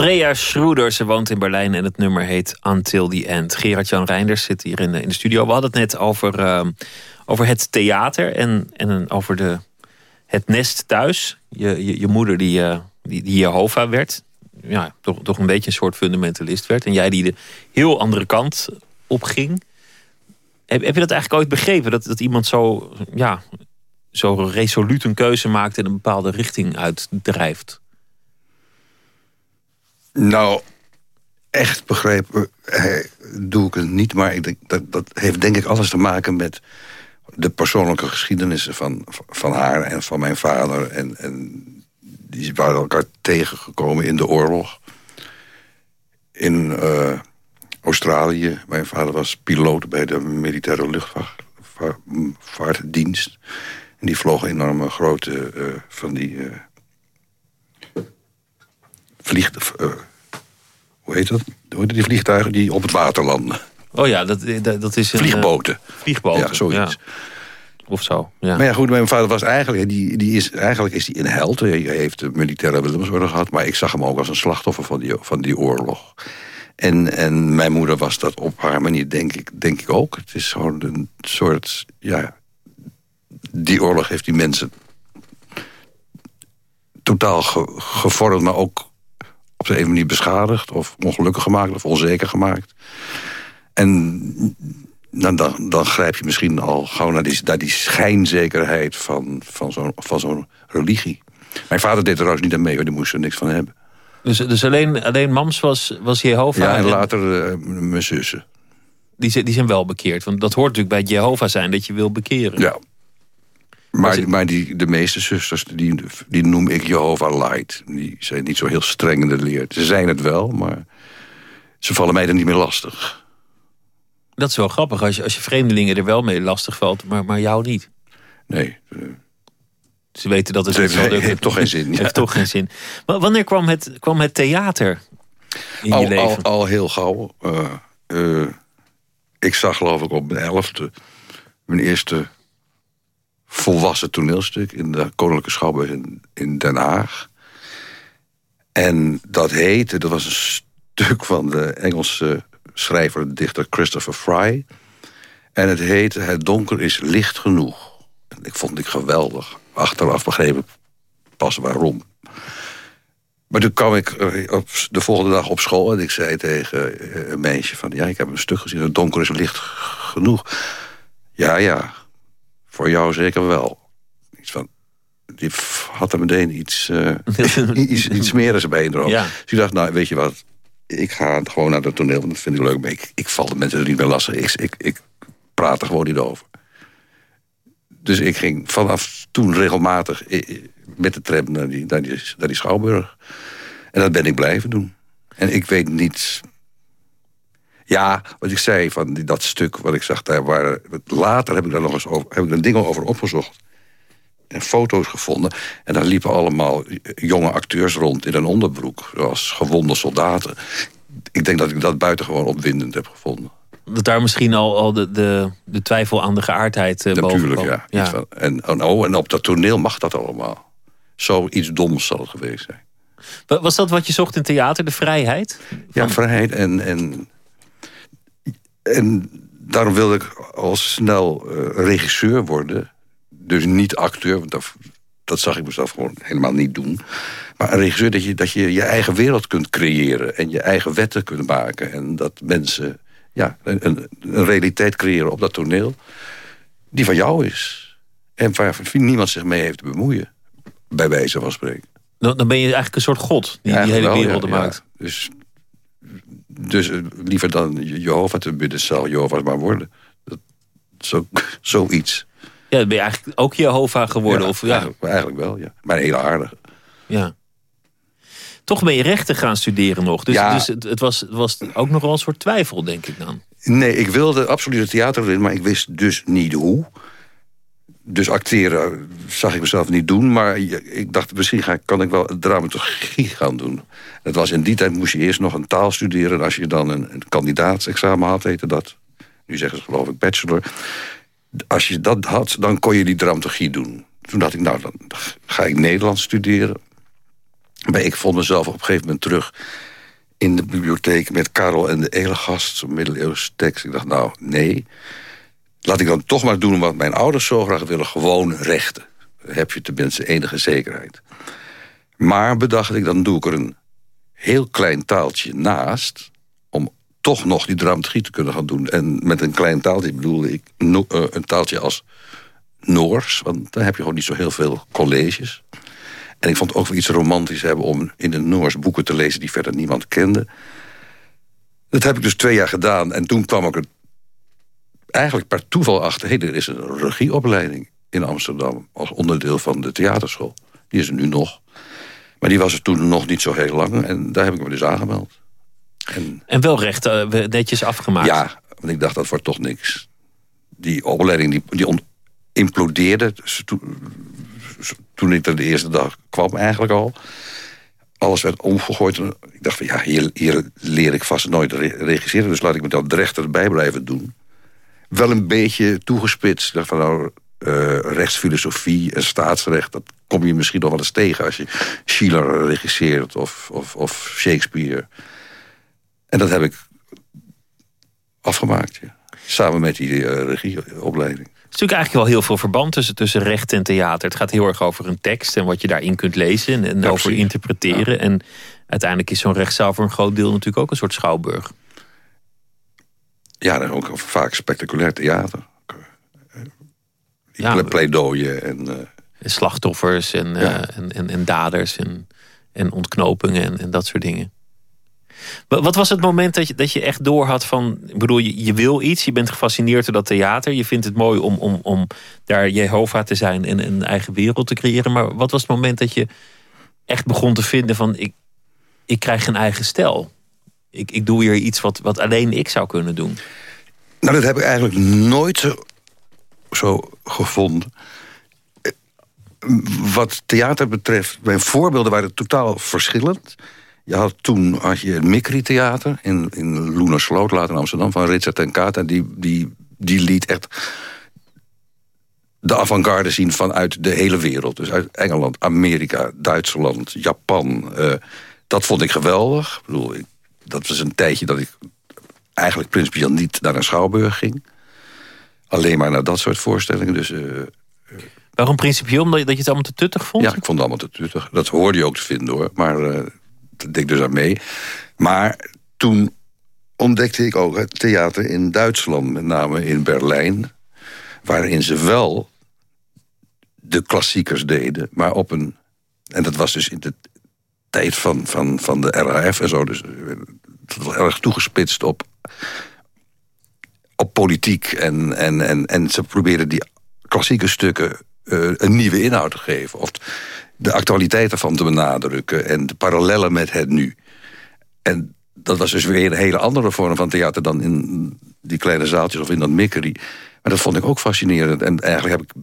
Andrea Schroeder, ze woont in Berlijn en het nummer heet Until the End. Gerard-Jan Reinders zit hier in de, in de studio. We hadden het net over, ehm, over het theater en, en over de, het nest thuis. Je, je, moeder die, eh, die, die Jehovah werd. Ja, toch, toch een beetje een soort fundamentalist werd. En jij die de heel andere kant op ging. Heb, heb je dat eigenlijk ooit begrepen? Dat, dat iemand zo, ja, zo resoluut een keuze maakt en een bepaalde richting uitdrijft? Nou, echt begrepen eh, doe ik het niet. Maar ik dat, dat heeft denk ik alles te maken met de persoonlijke geschiedenissen van, van haar en van mijn vader. En, en die waren elkaar tegengekomen in de oorlog. In uh, Australië. Mijn vader was piloot bij de militaire luchtvaartdienst. En die vloog enorme grote uh, van die... Uh, vlieg, hoe heet dat? Hoe heet die vliegtuigen die op het water landen? Oh ja, dat, dat is een... Vliegboten. vliegboten. Ja, zoiets. Ja. Of zo, ja. Maar ja, goed, mijn vader was eigenlijk... Die, die is, eigenlijk is hij een held. Hij heeft de militaire Willemsorde gehad. Maar ik zag hem ook als een slachtoffer van die, van die oorlog. En, en mijn moeder was dat op haar manier, denk ik, denk ik ook. Het is gewoon een soort... Ja, die oorlog heeft die mensen totaal gevormd... maar ook op de een manier beschadigd... of ongelukkig gemaakt of onzeker gemaakt. En dan, dan, dan grijp je misschien al gauw naar die, naar die schijnzekerheid van, van zo'n zo'n religie. Mijn vader deed er trouwens niet aan mee, hoor. die moest er niks van hebben. Dus, dus alleen, alleen Mams was, was Jehovah? Ja, en later uh, mijn zussen. Die, die zijn wel bekeerd, want dat hoort natuurlijk bij Jehovah zijn... dat je wil bekeren. Ja. Maar, maar die, de meeste zusters, die, die noem ik Jehovah Light. Die zijn niet zo heel streng in de leer. Ze zijn het wel, maar ze vallen mij er niet meer lastig. Dat is wel grappig als je, als je vreemdelingen er wel mee lastig valt, maar, maar jou niet. Nee. Ze weten dat het... Het heeft, heeft, heeft toch geen zin. [laughs] heeft toch geen zin. Maar wanneer kwam het, kwam het theater in al, je leven? Al, al heel gauw. Uh, uh, ik zag geloof ik op mijn elfde mijn eerste volwassen toneelstuk... in de Koninklijke Schouwburg in, Den Haag. En dat heette, dat was een stuk van de Engelse schrijver en dichter Christopher Fry. En het heette Het donker is licht genoeg. En ik vond het geweldig. Achteraf begrepen pas waarom. Maar toen kwam ik op de volgende dag op school... en ik zei tegen eh, een meisje van... ja, ik heb een stuk gezien, het donker is licht genoeg. Ja, ja, voor jou zeker wel. Iets van, die had er meteen iets, uh, [laughs] iets, iets smerigs bij in ja. Dus ik dacht, nou, weet je wat ik ga gewoon naar het toneel, want dat vind ik leuk. Maar ik, ik val de mensen er niet meer lastig. Ik, ik, ik praat er gewoon niet over. Dus ik ging vanaf toen regelmatig met de tram naar die, naar die, naar die Schouwburg. En dat ben ik blijven doen. En ik weet niet... Ja, wat ik zei van die, dat stuk wat ik zag daar... Waar, later heb ik daar nog eens over, heb ik er dingen over opgezocht en foto's gevonden. En daar liepen allemaal jonge acteurs rond in een onderbroek. Zoals gewonde soldaten. Ik denk dat ik dat buitengewoon opwindend heb gevonden. Dat daar misschien al, al de, de, de twijfel aan de geaardheid uh, Natuurlijk, ja. ja. En, oh, en op dat toneel mag dat allemaal. Zoiets doms zal het geweest zijn. Was dat wat je zocht in theater, de vrijheid? Ja, vrijheid en, en, en daarom wilde ik al snel uh, regisseur worden dus niet acteur, want dat, dat zag ik mezelf gewoon helemaal niet doen. Maar een regisseur dat je, dat je je eigen wereld kunt creëren... en je eigen wetten kunt maken. En dat mensen ja, een, een realiteit creëren op dat toneel... die van jou is. En waar niemand zich mee heeft te bemoeien. Bij wijze van spreken. Dan, dan ben je eigenlijk een soort god die die hele wereld maakt. Dus, dus eh, liever dan Jehovah te bidden, zal Jehovah maar worden. Dat, zo, [laughs] zoiets. Ja, dan ben je eigenlijk ook Jehovah geworden. Ja, of, ja. Eigenlijk, wel, ja. Maar een hele aardige. Ja. Toch ben je rechten gaan studeren nog. Dus, ja. dus het, het, was, het was ook nog wel een soort twijfel, denk ik dan. Nee, ik wilde absoluut het theater in, maar ik wist dus niet hoe. Dus acteren zag ik mezelf niet doen. Maar ik dacht, misschien ga, kan ik wel dramaturgie gaan doen. Het was in die tijd moest je eerst nog een taal studeren. En als je dan een, een kandidaatsexamen had, heette dat. Nu zeggen ze geloof ik bachelor als je dat had, dan kon je die dramaturgie doen. Toen dacht ik, nou, dan ga ik Nederlands studeren. Maar ik vond mezelf op een gegeven moment terug in de bibliotheek... met Karel en de Elegast, zo'n middeleeuwse tekst. Ik dacht, nou, nee. Laat ik dan toch maar doen wat mijn ouders zo graag willen. Gewoon rechten. Dan heb je tenminste enige zekerheid. Maar bedacht ik, dan doe ik er een heel klein taaltje naast toch nog die dramaturgie te kunnen gaan doen. En met een klein taaltje bedoelde ik uh, een taaltje als Noors. Want daar heb je gewoon niet zo heel veel colleges. En ik vond het ook wel iets romantisch hebben om in het Noors boeken te lezen die verder niemand kende. Dat heb ik dus twee jaar gedaan. En toen kwam ik er eigenlijk per toeval achter. Hey, er is een regieopleiding in Amsterdam als onderdeel van de theaterschool. Die is er nu nog. Maar die was er toen nog niet zo heel lang. En daar heb ik me dus aangemeld. En, en wel recht uh, netjes afgemaakt. Ja, want ik dacht dat wordt toch niks. Die opleiding die, die implodeerde toen ik er de eerste dag kwam eigenlijk al. Alles werd omgegooid. Ik dacht van ja, hier, hier leer ik vast nooit regisseren. Dus laat ik me dan de rechter erbij blijven doen. Wel een beetje toegespitst. Dacht van nou, uh, rechtsfilosofie en staatsrecht... dat kom je misschien nog wel eens tegen als je Schiller regisseert of, of, of Shakespeare. En dat heb ik afgemaakt, ja. Samen met die uh, regieopleiding. Er is natuurlijk eigenlijk wel heel veel verband tussen, tussen recht en theater. Het gaat heel erg over een tekst en wat je daarin kunt lezen en, over interpreteren. En uiteindelijk is zo'n rechtszaal voor een groot deel natuurlijk ook een soort schouwburg. Ja, dan ook vaak spectaculair theater. Ja, pleidooien en... Uh, slachtoffers en, en, en, en, daders en, en ontknopingen en, en dat soort dingen. Wat was het moment dat je, dat je echt doorhad van... Ik bedoel, je, je wil iets, je bent gefascineerd door dat theater... je vindt het mooi om, om, om daar Jehovah te zijn en een eigen wereld te creëren... maar wat was het moment dat je echt begon te vinden van... ik, ik krijg een eigen stijl? Ik, ik doe hier iets wat, wat alleen ik zou kunnen doen. Nou, dat heb ik eigenlijk nooit zo, gevonden wat theater betreft, mijn voorbeelden waren totaal verschillend. Je had toen had je het Mikri Theater in, in Loenersloot, later in Amsterdam, van Richard en Kata. Die, die, die liet echt de avant-garde zien vanuit de hele wereld. Dus uit Engeland, Amerika, Duitsland, Japan. Uh, dat vond ik geweldig. Ik bedoel, ik, dat was een tijdje dat ik eigenlijk principieel niet naar een schouwburg ging. Alleen maar naar dat soort voorstellingen. Dus, uh, Waarom principieel? Omdat je, dat je het allemaal te tuttig vond? Ja, ik vond het allemaal te tuttig. Dat hoorde je ook te vinden hoor. Maar uh, dat deed ik dus aan mee. Maar toen ontdekte ik ook het theater in Duitsland. Met name in Berlijn. Waarin ze wel de klassiekers deden. Maar op een... En dat was dus in de tijd van, van, van de RAF en zo. Dus het was erg toegespitst op, op politiek. En, en, en, en ze probeerden die klassieke stukken uh, een nieuwe inhoud te geven. Of de actualiteit ervan te benadrukken. En de parallellen met het nu. En dat was dus weer een hele andere vorm van theater... dan in die kleine zaaltjes of in dat mikkerie. Maar dat vond ik ook fascinerend. En eigenlijk heb ik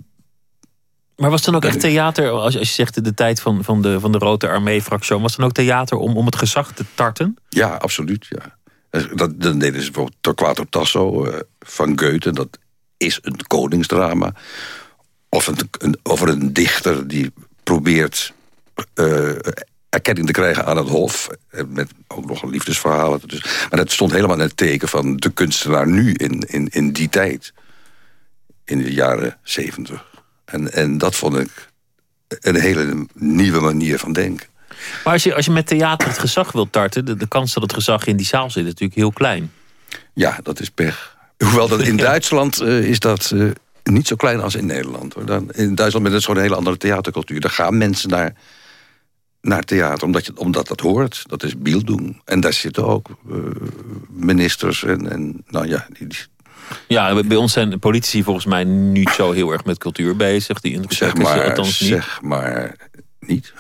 maar was dan ook echt theater, als je, als je zegt de tijd van, van, de, van de Rode Armee-fractie... was dan ook theater om, om het gezag te tarten? Ja, absoluut, ja. Dat, dan deden ze bijvoorbeeld Torquato Tasso uh, van Goethe. Dat is een koningsdrama. Of een, een, over een dichter die probeert uh, erkenning te krijgen aan het hof. Eh, met ook nog een liefdesverhaal. Dus, maar dat stond helemaal in het teken van de kunstenaar nu in, in, in die tijd. In de jaren zeventig. En, en dat vond ik een hele nieuwe manier van denken. Maar als je, als je met theater het gezag wilt tarten... De, de kans dat het gezag in die zaal zit is natuurlijk heel klein. Ja, dat is pech. Hoewel dat in [laughs] Duitsland uh, is dat uh, niet zo klein als in Nederland. Hoor. Dan, in Duitsland is het gewoon een hele andere theatercultuur. Daar gaan mensen naar, naar theater, omdat, je, omdat dat hoort. Dat is doen. En daar zitten ook uh, ministers en, en nou ja... Die, ja, bij ons zijn politici volgens mij niet zo heel erg met cultuur bezig. Die zeg maar, althans niet. Zeg maar niet.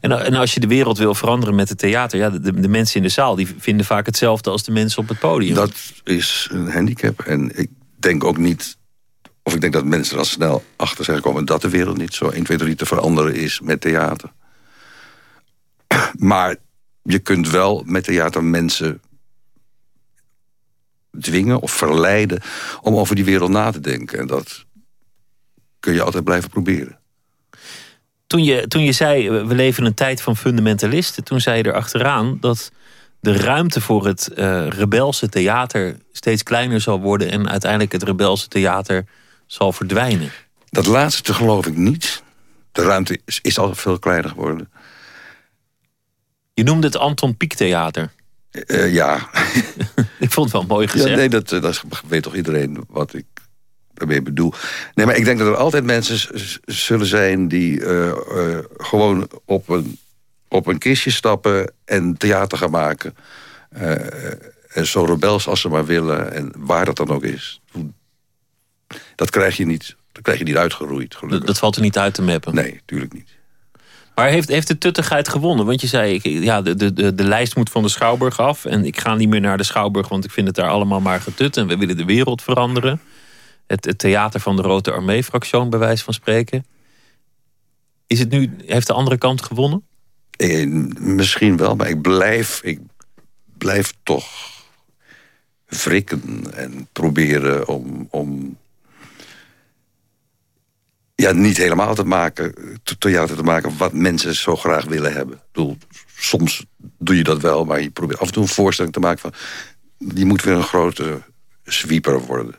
En, en als je de wereld wil veranderen met het theater... Ja, de, de mensen in de zaal die vinden vaak hetzelfde als de mensen op het podium. Dat is een handicap. En ik denk ook niet of ik denk dat mensen er al snel achter zijn gekomen... dat de wereld niet zo 1, 2, 3 te veranderen is met theater. [clears throat] Maar je kunt wel met theater mensen dwingen of verleiden... om over die wereld na te denken. En dat kun je altijd blijven proberen. Toen je, toen je zei, we leven in een tijd van fundamentalisten... toen zei je erachteraan dat de ruimte voor het uh, rebelse theater... steeds kleiner zal worden... en uiteindelijk het rebelse theater zal verdwijnen. Dat laatste geloof ik niet. De ruimte is, is al veel kleiner geworden. Je noemde het Anton Pieck Theater. Uh, ja. [laughs] ik vond het wel mooi gezegd. Ja, nee, dat, eh, dat weet toch iedereen wat ik daarmee bedoel. Nee, maar ik denk dat er altijd mensen zullen zijn... die uh, uh, gewoon op een, op een kistje stappen en theater gaan maken. en zo rebels als ze maar willen. En waar dat dan ook is dat krijg je niet, dat krijg je niet uitgeroeid, gelukkig. Dat, valt er niet uit te mappen? Nee, tuurlijk niet. Maar heeft, heeft de tuttigheid gewonnen? Want je zei, ik, ja, de, de, de lijst moet van de Schouwburg af. En ik ga niet meer naar de Schouwburg, want ik vind het daar allemaal maar getut. En we willen de wereld veranderen. Het, het theater van de Rote Armee-fractie, bij wijze van spreken. Is het nu, heeft de andere kant gewonnen? Eh, misschien wel, maar ik blijf, ik blijf toch wrikken en proberen om, om ja, niet helemaal te maken, theater te maken wat mensen zo graag willen hebben. Ik bedoel, soms doe je dat wel, maar je probeert af en toe een voorstelling te maken van... die moet weer een grote sweeper worden.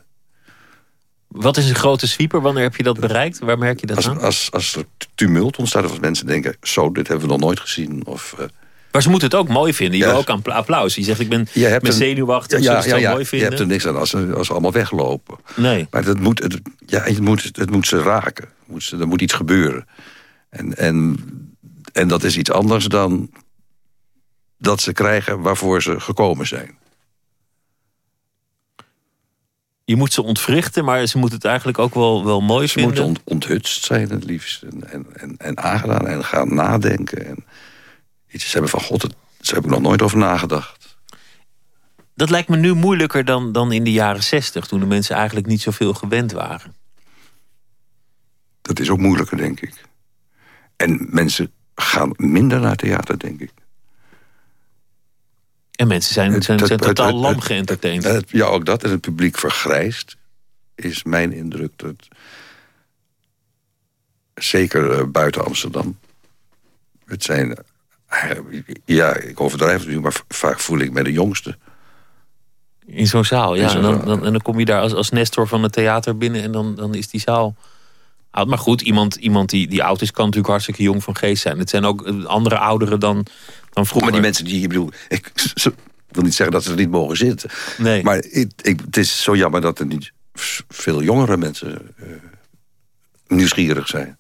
Wat is een grote sweeper? Wanneer heb je dat bereikt? Waar merk je dat als, aan? Als, als er tumult ontstaat of als mensen denken... zo, dit hebben we nog nooit gezien. Of, uh, maar ze moeten het ook mooi vinden. Je ja. wil ook applaus. Je zegt, ik ben met zenuwachtig. Ja, ja, ja, ja, mooi vinden. Je hebt er niks aan als ze, als ze allemaal weglopen. Nee. Maar het moet, het, ja, het, moet, het moet ze raken. Moet ze, er moet iets gebeuren. En, en, en dat is iets anders dan dat ze krijgen waarvoor ze gekomen zijn. Je moet ze ontwrichten, maar ze moeten het eigenlijk ook wel, wel mooi ze vinden. Ze moeten onthutst zijn het liefst. En, en, en, en aangedaan en gaan nadenken. En iets hebben van god, daar heb ik nog nooit over nagedacht. Dat lijkt me nu moeilijker dan, dan in de jaren zestig... toen de mensen eigenlijk niet zoveel gewend waren. Dat is ook moeilijker, denk ik. En mensen gaan minder naar theater, denk ik. En mensen zijn, zijn, zijn totaal het, lam. Ja, ook dat. En het publiek vergrijst, is mijn indruk. Dat, zeker uh, buiten Amsterdam. Het zijn... Ja, ik overdrijf het nu, maar vaak voel ik me de jongste. In zo'n zaal, ja. Zo en, dan, dan, en dan kom je daar als, als Nestor van het theater binnen... en dan, dan is die zaal oud. Maar goed, iemand, iemand die, die oud is... kan natuurlijk hartstikke jong van geest zijn. Het zijn ook andere ouderen dan, dan vroeger. Maar die mensen die, ik bedoel... Ik, ik wil niet zeggen dat ze er niet mogen zitten. Nee. Maar ik, ik, het is zo jammer dat er niet veel jongere mensen uh, nieuwsgierig zijn.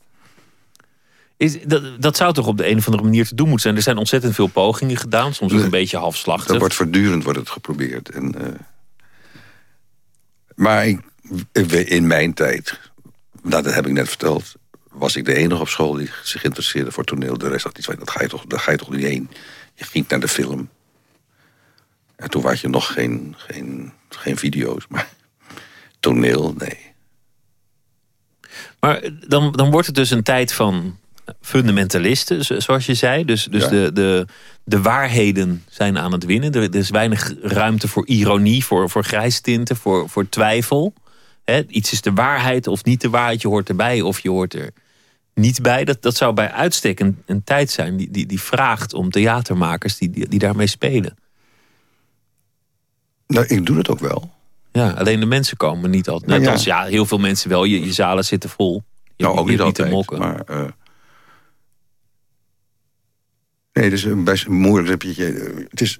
Is, dat, dat zou toch op de een of andere manier te doen moeten zijn. Er zijn ontzettend veel pogingen gedaan. Soms ook een beetje halfslachtig. Dat wordt voortdurend wordt het geprobeerd. En, uh, maar ik, in mijn tijd, nou, dat heb ik net verteld... was ik de enige op school die zich interesseerde voor toneel. De rest had iets van, dat ga je toch, daar ga je toch niet heen. Je ging naar de film. En toen had je nog geen, geen, geen video's, maar toneel, nee. Maar dan, dan wordt het dus een tijd van fundamentalisten, zoals je zei. Dus, dus de, de, de waarheden zijn aan het winnen. Er, is weinig ruimte voor ironie, voor, voor grijstinten, voor, voor twijfel. iets is de waarheid of niet de waarheid. Je hoort erbij of je hoort er niet bij. Dat, dat zou bij uitstek een, een tijd zijn die, die, die vraagt om theatermakers die, die, die daarmee spelen. Nou, ik doe het ook wel. Ja, alleen de mensen komen niet altijd. Net ja. als ja, heel veel mensen wel. Je, je zalen zitten vol. Je nou, ook niet, niet altijd, te mokken. Maar, uh... Nee, het is een best moeilijk. Het is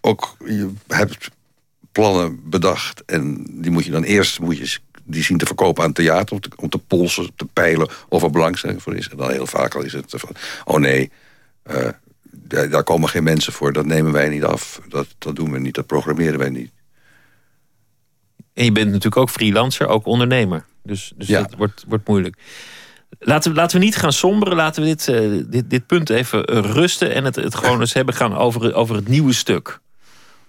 ook, je hebt plannen bedacht. En die moet je dan eerst moet je die zien te verkopen aan theater. Om te, om te polsen, te peilen of er belangstelling voor is. En dan heel vaak al is het van, oh nee, uh, daar, daar, komen geen mensen voor. Dat nemen wij niet af. Dat, dat doen we niet. Dat programmeren wij niet. En je bent natuurlijk ook freelancer, ook ondernemer. Dus, dus ja. dat wordt, wordt moeilijk. Laten laten we niet gaan somberen. Laten we dit, uh, dit, dit punt even rusten. En het, het gewoon eens hebben gaan over, over het nieuwe stuk.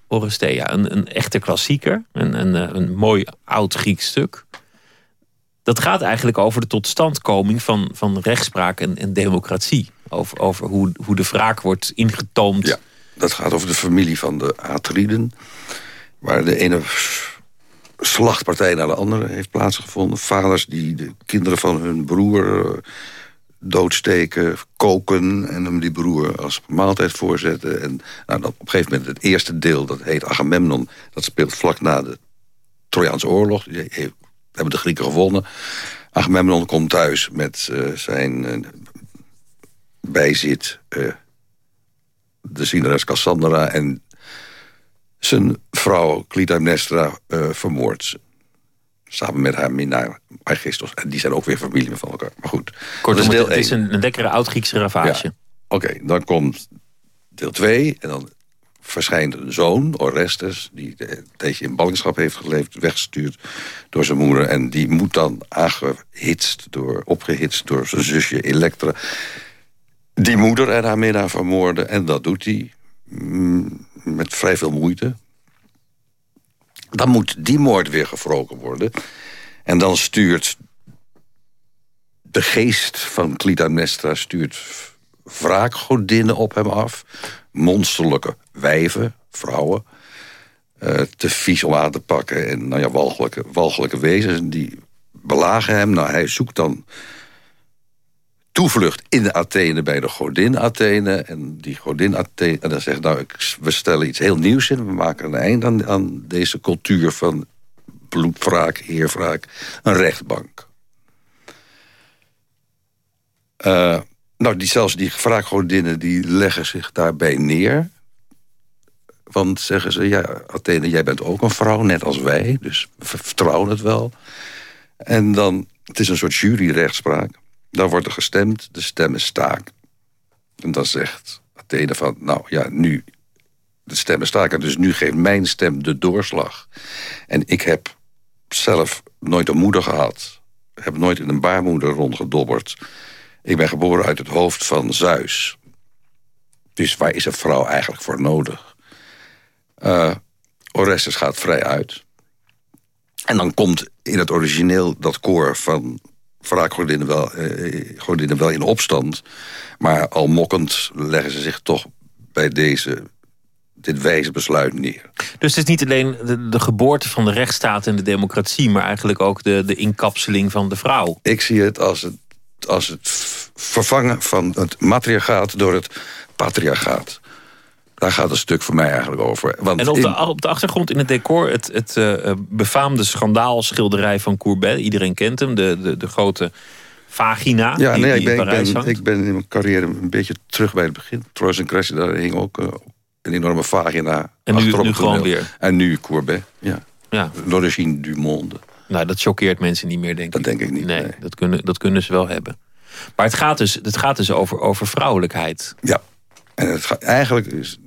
Orestea, een, een echte klassieker. Een, een, een mooi oud Grieks stuk. Dat gaat eigenlijk over de totstandkoming van, van rechtspraak en, en democratie. Over, over hoe, hoe de wraak wordt ingetoomd. Ja, dat gaat over de familie van de Atriden. Waar de ene slachtpartij naar de andere heeft plaatsgevonden. Vaders die de kinderen van hun broer doodsteken, koken... en hem die broer als maaltijd voorzetten. En nou, op een gegeven moment het eerste deel, dat heet Agamemnon... dat speelt vlak na de Trojaanse oorlog. Die hebben de Grieken gewonnen. Agamemnon komt thuis met uh, zijn uh, bijzit... De Cinderes Cassandra en zijn vrouw Clytemnestra uh, vermoordt ze. Samen met haar minnaar Aegisthos. En die zijn ook weer familie van elkaar. Maar goed. Kortom, is het is een, een lekkere oud-Griekse ravage. Ja. Oké, okay, dan komt deel 2. En dan verschijnt een zoon, Orestes... die een tijdje in ballingschap heeft geleefd... weggestuurd door zijn moeder. En die moet dan aangehitst, door, opgehitst door zijn zusje Elektra. die moeder en haar minnaar vermoorden. En dat doet hij met vrij veel moeite. Dan moet die moord weer gewroken worden. En dan stuurt de geest van Clytemnestra... stuurt wraakgodinnen op hem af. Monsterlijke wijven, vrouwen. Uh, te vies om aan te pakken. En nou ja, walgelijke, walgelijke wezens. Die belagen hem. Nou, hij zoekt dan toevlucht in Athene bij de godin Athene. En die godin Athene en dan zegt, nou, we stellen iets heel nieuws in. We maken een eind aan, aan deze cultuur van bloedwraak, eerwraak. Een rechtbank. Uh, nou, die, zelfs die wraakgodinnen die leggen zich daarbij neer. Want zeggen ze, ja, Athene, jij bent ook een vrouw, net als wij. Dus we vertrouwen het wel. En dan, het is een soort juryrechtspraak. Dan wordt er gestemd, de stemmen staken. En dan zegt Athene van, nou ja, nu de stemmen staken. Dus nu geeft mijn stem de doorslag. En ik heb zelf nooit een moeder gehad. Heb nooit in een baarmoeder rondgedobberd. Ik ben geboren uit het hoofd van Zeus. Dus waar is een vrouw eigenlijk voor nodig? Uh, Orestes gaat vrij uit. En dan komt in het origineel dat koor van wraakgodinnen wel, eh, wel in opstand. Maar al mokkend leggen ze zich toch bij deze, dit wijze besluit neer. Dus het is niet alleen de, de, geboorte van de rechtsstaat en de democratie... maar eigenlijk ook de, de inkapseling van de vrouw. Ik zie het als het, als het vervangen van het matriarchaat door het patriarchaat. Daar gaat het stuk voor mij eigenlijk over. Want en op de, op de achtergrond in het decor het, het uh, befaamde schandaalschilderij van Courbet. Iedereen kent hem, de, de, de grote vagina ja, die, nee, ik ben, ik ben, ik ben in mijn carrière een beetje terug bij het begin. Troyes en Cressy, daar hing ook uh, een enorme vagina En nu, nu gewoon weer. En nu Courbet, ja. ja. L'origine du monde. Nou, dat choqueert mensen niet meer, denk ik. Dat denk ik niet. Nee, Dat, kunnen, dat kunnen ze wel hebben. Maar het gaat dus, het gaat dus over, over vrouwelijkheid. Ja, en het gaat, eigenlijk is,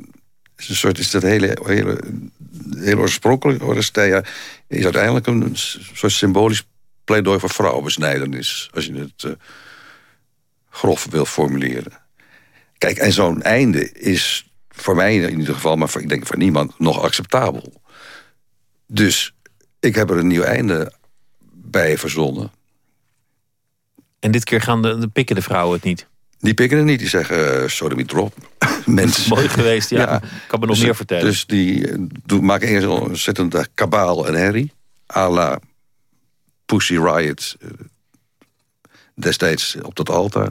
is, een soort, is dat hele, hele, hele oorspronkelijk Orestea is uiteindelijk een soort symbolisch pleidooi voor vrouwenbesnijdenis. Als je het uh, grof wil formuleren. Kijk, en zo'n einde is voor mij in ieder geval, maar ik denk voor niemand, nog acceptabel. Dus ik heb er een nieuw einde bij verzonnen. En dit keer gaan de, de pikken de vrouwen het niet? Die pikken het niet, die zeggen, uh, sodomy drop. [laughs] Mensen. Mooi geweest, ja. Ik kan me nog dus, meer vertellen. Dus die eh, maken eerst een ontzettende kabaal en herrie. A la Pussy Riot uh, destijds op dat altaar.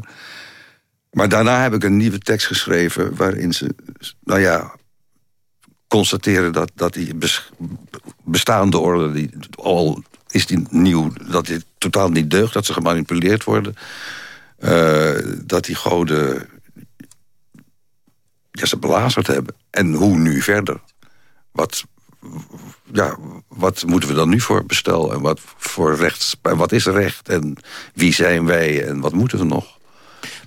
Maar daarna heb ik een nieuwe tekst geschreven... waarin ze, nou ja, constateren dat, dat die bestaande orde... Die, al is die nieuw, dat dit totaal niet deugt... dat ze gemanipuleerd worden... Uh, dat die goden ja, ze belazerd hebben. En hoe nu verder? Wat, ja, wat moeten we dan nu voor bestel? En wat, voor rechts, en wat is recht? En wie zijn wij? En wat moeten we nog?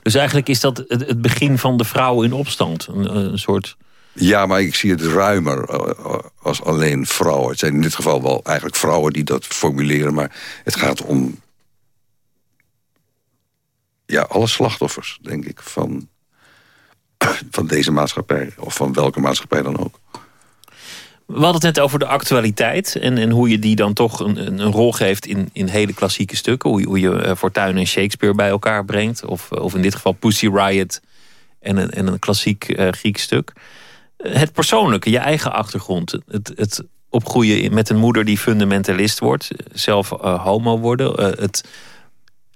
Dus eigenlijk is dat het begin van de vrouwen in opstand. Een, een soort... Ja, maar ik zie het ruimer eh, als alleen vrouwen. Het zijn in dit geval wel eigenlijk vrouwen die dat formuleren... maar het gaat om ja, alle slachtoffers, denk ik, van, van deze maatschappij. Of van welke maatschappij dan ook. We hadden het net over de actualiteit. En, en hoe je die dan toch een, een rol geeft in, in hele klassieke stukken. Hoe, hoe je uh, Fortuyn en Shakespeare bij elkaar brengt. Of, of in dit geval Pussy Riot en een, en een klassiek uh, Grieks stuk. Het persoonlijke, je eigen achtergrond. Het, het opgroeien met een moeder die fundamentalist wordt. Zelf homo worden. het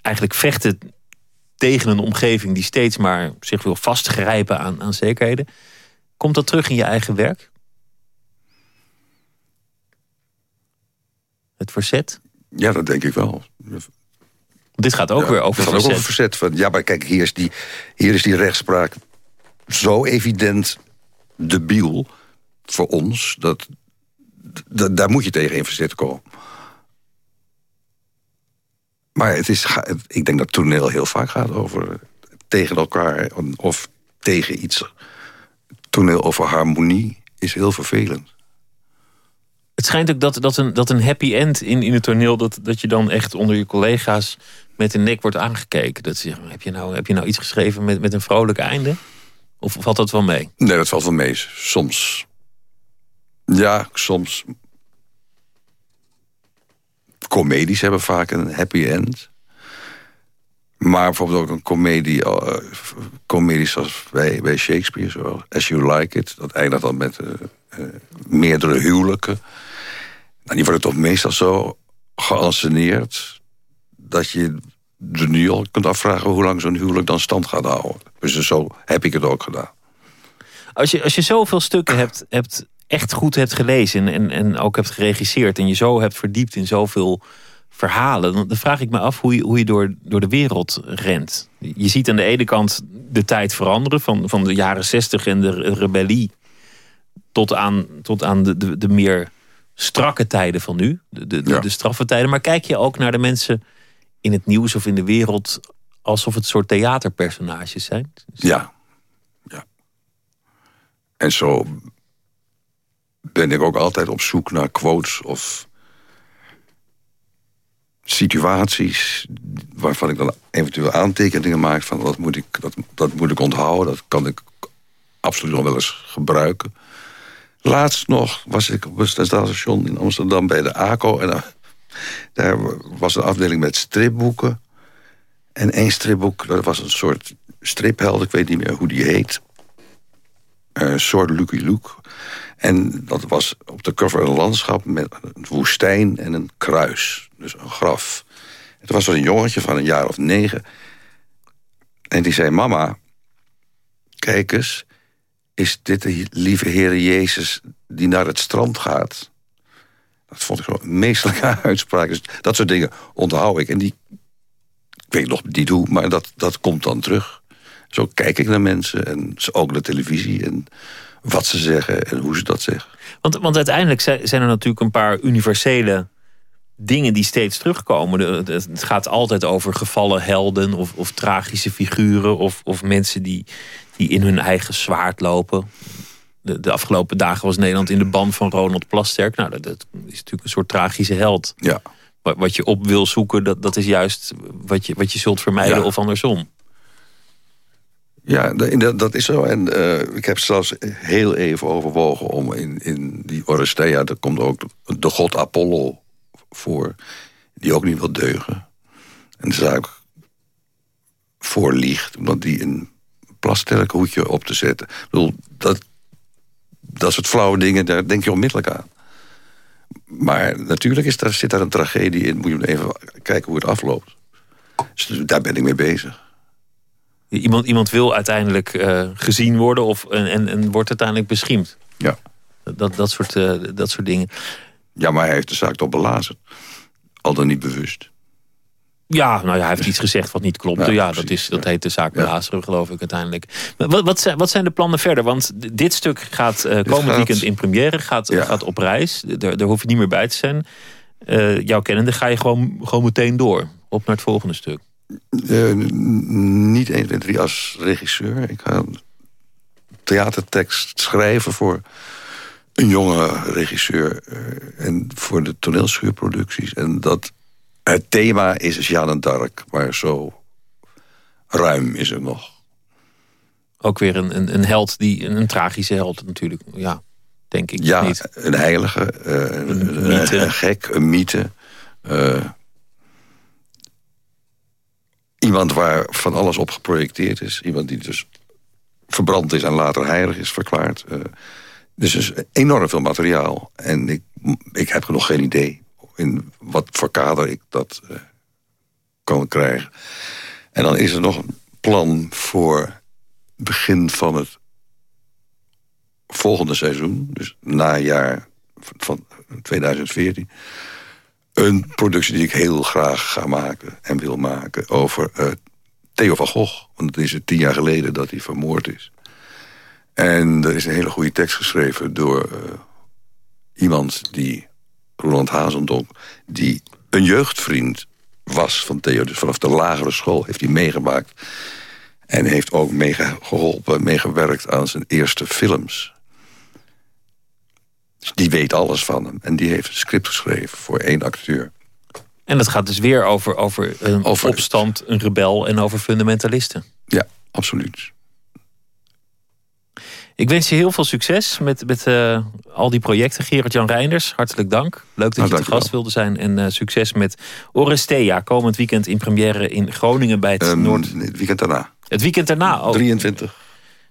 eigenlijk vechten tegen een omgeving die steeds maar zich wil vastgrijpen aan, aan zekerheden. Komt dat terug in je eigen werk? Het verzet? Ja, dat denk ik wel. Dit gaat ook weer over verzet. Ook over verzet. Van, ja, maar kijk, hier is, die, hier is die rechtspraak zo evident debiel voor ons... dat, dat daar moet je tegen in verzet komen. Maar het is, ik denk dat toneel heel vaak gaat over tegen elkaar of tegen iets. Toneel over harmonie is heel vervelend. Het schijnt ook dat, dat, een, dat een happy end in, in het toneel... Dat, dat je dan echt onder je collega's met een nek wordt aangekeken. Dat ze zeggen, heb je nou, heb je nou iets geschreven met, met een vrolijk einde? Of valt dat wel mee? Nee, dat valt wel mee. Soms. Ja, soms. Comedies hebben vaak een happy end. Maar bijvoorbeeld ook een comedie, uh, zoals bij, bij Shakespeare, zoals As You Like It. Dat eindigt dan met uh, uh, meerdere huwelijken. Nou, die worden toch meestal zo geanceneerd... dat je er nu al kunt afvragen hoe lang zo'n huwelijk dan stand gaat houden. Dus zo heb ik het ook gedaan. Als je, als je zoveel stukken hebt, hebt echt goed hebt gelezen en, en ook hebt geregisseerd... en je zo hebt verdiept in zoveel verhalen... dan vraag ik me af hoe je, hoe je door, door de wereld rent. Je ziet aan de ene kant de tijd veranderen... van, van de jaren zestig en de rebellie... tot aan, tot aan de, de, de meer strakke tijden van nu. De, de, ja. de straffe tijden. Maar kijk je ook naar de mensen in het nieuws of in de wereld... alsof het soort theaterpersonages zijn? Ja. ja. En zo ben ik ook altijd op zoek naar quotes of situaties waarvan ik dan eventueel aantekeningen maak van dat moet ik, dat, dat moet ik onthouden, dat kan ik absoluut nog wel eens gebruiken. Laatst nog was ik op een station in Amsterdam bij de ACO en daar was een afdeling met stripboeken. En één stripboek, dat was een soort stripheld, ik weet niet meer hoe die heet. Een soort Lucky Luke. En dat was op de cover een landschap met een woestijn en een kruis. Dus een graf. Het was een jongetje van een jaar of negen. En die zei, mama, kijk eens... is dit de lieve Heer Jezus die naar het strand gaat? Dat vond ik een meestelijke [laughs] uitspraak. Dus dat soort dingen onthoud ik. En die, ik weet nog niet hoe, maar dat, dat komt dan terug. Zo kijk ik naar mensen en ook naar televisie... en wat ze zeggen en hoe ze dat zeggen. Want, want uiteindelijk zijn er natuurlijk een paar universele dingen die steeds terugkomen. Het gaat altijd over gevallen helden of, of tragische figuren... Of, of mensen die, die in hun eigen zwaard lopen. De, de afgelopen dagen was Nederland in de band van Ronald Plasterk. Nou, dat, dat is natuurlijk een soort tragische held. Ja. Wat, wat je op wil zoeken, dat, dat is juist wat je, wat je zult vermijden of andersom. Ja, dat is zo. En uh, ik heb zelfs heel even overwogen om in, in die Orestea... daar komt ook de god Apollo voor, die ook niet wil deugen. En de zaak voor liegt, omdat die een plasterk hoedje op te zetten. Ik bedoel, dat, dat soort flauwe dingen, daar denk je onmiddellijk aan. Maar natuurlijk is daar, zit daar een tragedie in. Moet je even kijken hoe het afloopt. Dus daar ben ik mee bezig. Iemand, iemand wil uiteindelijk uh, gezien worden of, en, en, wordt uiteindelijk beschimd. Ja. Dat, dat, soort, uh, dat soort dingen. Ja, maar hij heeft de zaak toch belazen. Al dan niet bewust. Ja, nou ja, hij heeft iets gezegd wat niet klopt. Ja, ja dat, is, dat heet de zaak belazeren, geloof ik uiteindelijk. wat, wat, zijn, wat zijn de plannen verder? Want dit stuk gaat uh, komend gaat, weekend in première, gaat, gaat op reis. Daar, daar hoef je niet meer bij te zijn. Uh, jouw kennende ga je gewoon, gewoon meteen door. Op naar het volgende stuk. Uh, niet 1, 2, 3 als regisseur. Ik ga theatertekst schrijven voor een jonge regisseur. Uh, en voor de toneelschuurproducties. En dat het thema is Jeanne d'Arc. Maar zo ruim is het nog. Ook weer een, een, een held, die, een, een, tragische held natuurlijk. Ja, denk ik. Ja, niet. een heilige. Uh, een, een, een, gek, een mythe. Iemand waar van alles op geprojecteerd is. Iemand die dus verbrand is en later heilig is verklaard. Uh, dus is enorm veel materiaal. En ik, ik heb nog geen idee in wat voor kader ik dat uh, kan krijgen. En dan is er nog een plan voor begin van het volgende seizoen. Dus najaar van 2014 een productie die ik heel graag ga maken en wil maken... over uh, Theo van Gogh. Want het is tien jaar geleden dat hij vermoord is. En er is een hele goede tekst geschreven door uh, iemand die... Roland Hazendonk, die een jeugdvriend was van Theo. Dus vanaf de lagere school heeft hij meegemaakt. En heeft ook meegeholpen, meegewerkt aan zijn eerste films. Die weet alles van hem. En die heeft een script geschreven voor één acteur. En dat gaat dus weer over, over een over opstand, een rebel en over fundamentalisten. Ja, absoluut. Ik wens je heel veel succes met, met uh, al die projecten. Gerard-Jan Reinders, hartelijk dank. Leuk dat nou, je te gast wilde zijn. En uh, succes met Orestea. Komend weekend in première in Groningen bij het um, Noord... Het weekend daarna. Het weekend daarna ook. 23.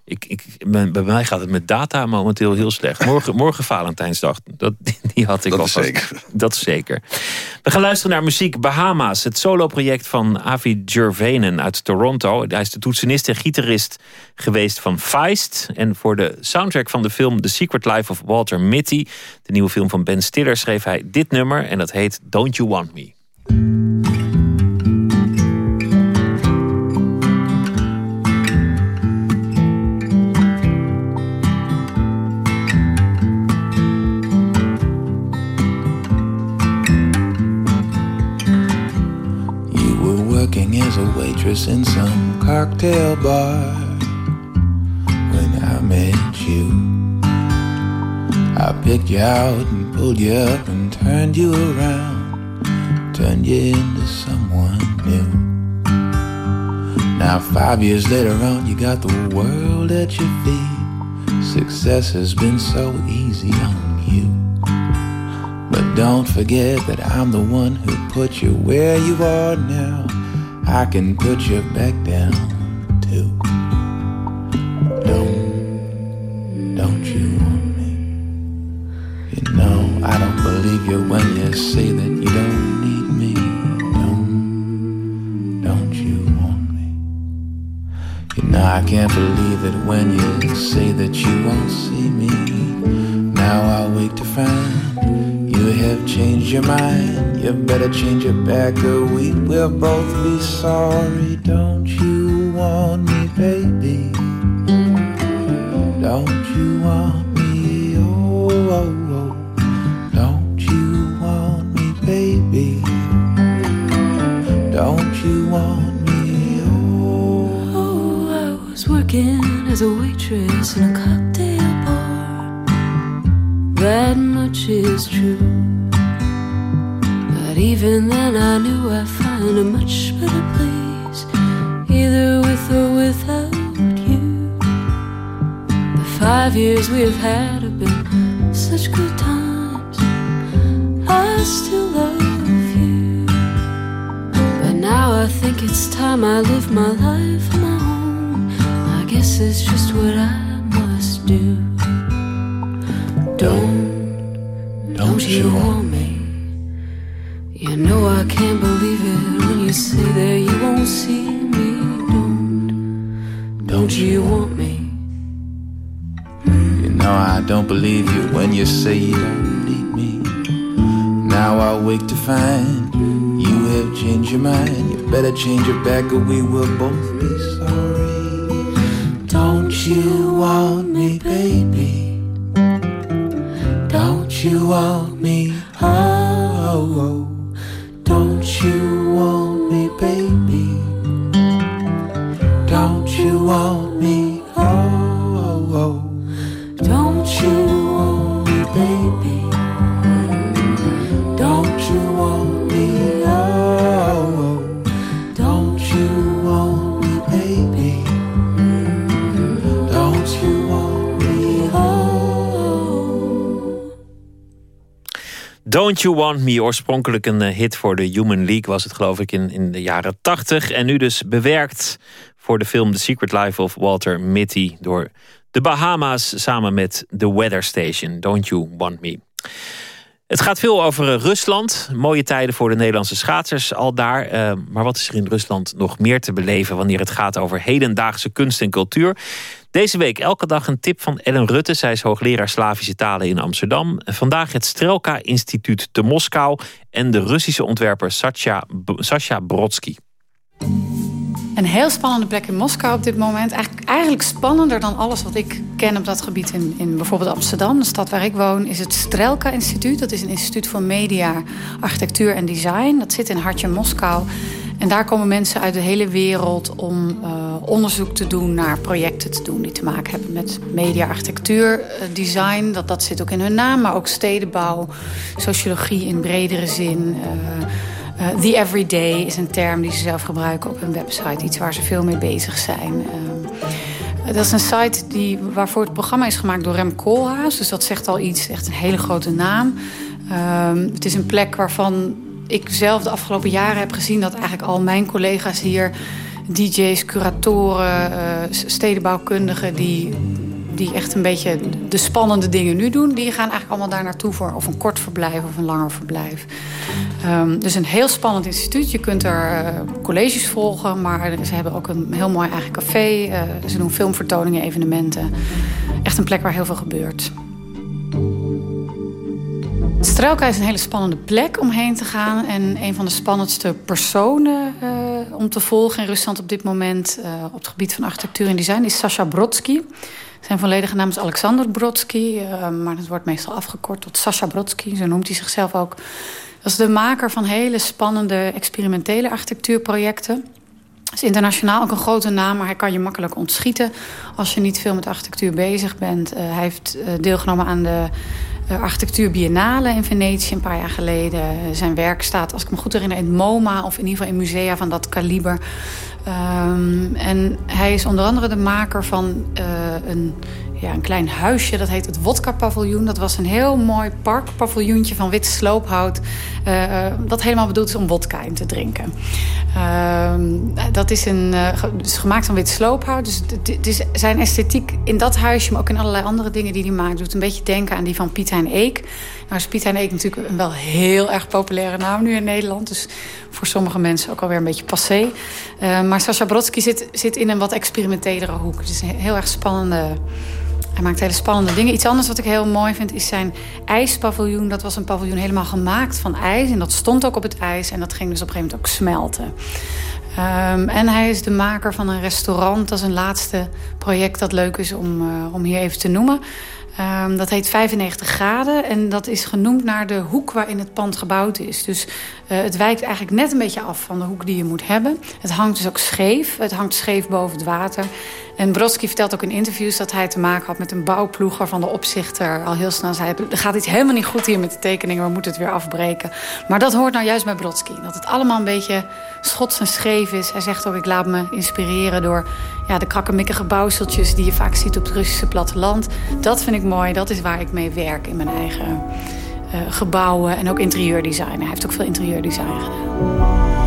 Ik, ik, bij mij gaat het met data momenteel heel slecht. Morgen, [laughs] morgen Valentijnsdag. Dat, die had ik dat al is zeker. Dat is zeker. We gaan luisteren naar muziek Bahama's. Het soloproject van Avi Jervanen uit Toronto. Hij is de toetsenist en gitarist geweest van Feist. En voor de soundtrack van de film The Secret Life of Walter Mitty... de nieuwe film van Ben Stiller, schreef hij dit nummer. En dat heet Don't You Want Me. Cocktail bar when I met you. I picked you out and pulled you up and turned you around, turned you into someone new. Now, five years later on, you got the world at your feet. Success has been so easy on you. But don't forget that I'm the one who put you where you are now. I can put you back down Change it back a week, we'll both be sorry. It's time I live my life own. I guess it's just what I must do. Don't, don't you want me? You know I can't believe it when you say that you won't see me. Don't, don't you want me? You know I don't believe you when you say you don't need me. Now I wake to find you have changed your mind. Better change it back or we will both be sorry. Don't you want me, baby? Don't you want me? oh. oh, oh. Don't You Want Me, oorspronkelijk een eh, hit voor de Human League was het geloof ik in, in de jaren 80. En nu dus bewerkt voor de film The Secret Life of Walter Mitty door de Bahama's samen met The Weather Station. Don't You Want Me. Het gaat veel over eh, Rusland. Mooie tijden voor de Nederlandse schaatsers al daar. Eh, maar wat is er in Rusland nog meer te beleven wanneer het gaat over hedendaagse kunst en cultuur? Deze week elke dag een tip van Ellen Rutte. Zij is hoogleraar Slavische talen in Amsterdam. Vandaag het Strelka Instituut te Moskou en de Russische ontwerper Sasha, Sasha Brodsky. Een heel spannende plek in Moskou op dit moment. Eigenlijk spannender dan alles wat ik ken op dat gebied in, in bijvoorbeeld Amsterdam, de stad waar ik woon, is het Strelka Instituut. Dat is een instituut voor media, architectuur en design. Dat zit in hartje Moskou. En daar komen mensen uit de hele wereld om onderzoek te doen naar projecten te doen die te maken hebben met media, architectuur, design. Dat, dat zit ook in hun naam, maar ook stedenbouw, sociologie in bredere zin. Uh, the Everyday is een term die ze zelf gebruiken op hun website. Iets waar ze veel mee bezig zijn. Dat is een site die, waarvoor het programma is gemaakt door Rem Koolhaas. Dus dat zegt al iets, echt een hele grote naam. Uh, het is een plek waarvan ik zelf de afgelopen jaren heb gezien... dat eigenlijk al mijn collega's hier, DJ's, curatoren, uh, stedenbouwkundigen... die die echt een beetje de spannende dingen nu doen... die gaan eigenlijk allemaal daar naartoe voor of een kort verblijf of een langer verblijf. Um, dus een heel spannend instituut. Je kunt er uh, colleges volgen, maar ze hebben ook een heel mooi eigen café. Uh, ze doen filmvertoningen, evenementen. Echt een plek waar heel veel gebeurt. Strelka is een hele spannende plek om heen te gaan. En een van de spannendste personen uh, om te volgen in Rusland op dit moment... op het gebied van architectuur en design is Sasha Brodsky. Zijn volledige naam is Alexander Brodsky, uh, maar dat wordt meestal afgekort tot Sasha Brodsky. Zo noemt hij zichzelf ook. Dat is de maker van hele spannende experimentele architectuurprojecten. is internationaal ook een grote naam, maar hij kan je makkelijk ontschieten als je niet veel met architectuur bezig bent. Hij heeft deelgenomen aan de architectuur biennale in Venetië een paar jaar geleden. zijn werk staat, als ik me goed herinner, in het MoMA of in ieder geval in musea van dat kaliber. Um, en hij is onder andere de maker van uh, een, ja, een klein huisje. Dat heet het Wodka Paviljoen. Dat was een heel mooi parkpaviljoentje van wit sloophout. Uh, dat helemaal bedoeld is om wodka in te drinken. Uh, dat is, een, is gemaakt van wit sloophout. Dus is zijn esthetiek in dat huisje, maar ook in allerlei andere dingen die hij maakt... doet een beetje denken aan die van Piet Hein Eek. Nou is Piet Hein Eek natuurlijk een wel heel erg populaire naam nu in Nederland. Dus voor sommige mensen ook alweer een beetje passé. Maar Sascha Brodsky zit, zit in een wat experimentelere hoek. Het is een heel erg spannende... Hij maakt hele spannende dingen. Iets anders wat ik heel mooi vind is zijn ijspaviljoen. Dat was een paviljoen helemaal gemaakt van ijs. En dat stond ook op het ijs. En dat ging dus op een gegeven moment ook smelten. Um, en hij is de maker van een restaurant. Dat is een laatste project dat leuk is om, uh, om hier even te noemen. Um, dat heet 95 graden en dat is genoemd naar de hoek waarin het pand gebouwd is. Dus uh, het wijkt eigenlijk net een beetje af van de hoek die je moet hebben. Het hangt dus ook scheef. Het hangt scheef boven het water. En Brodsky vertelt ook in interviews dat hij te maken had met een bouwploeg... waarvan de opzichter al heel snel zei... er gaat iets helemaal niet goed hier met de tekeningen, we moeten het weer afbreken. Maar dat hoort nou juist bij Brodsky. Dat het allemaal een beetje schots en scheef is. Hij zegt ook, ik laat me inspireren door ja, de krakkemikkige bouwseltjes... die je vaak ziet op het Russische platteland. Dat vind ik mooi, dat is waar ik mee werk in mijn eigen uh, gebouwen... en ook interieurdesign. Hij heeft ook veel interieurdesign gedaan.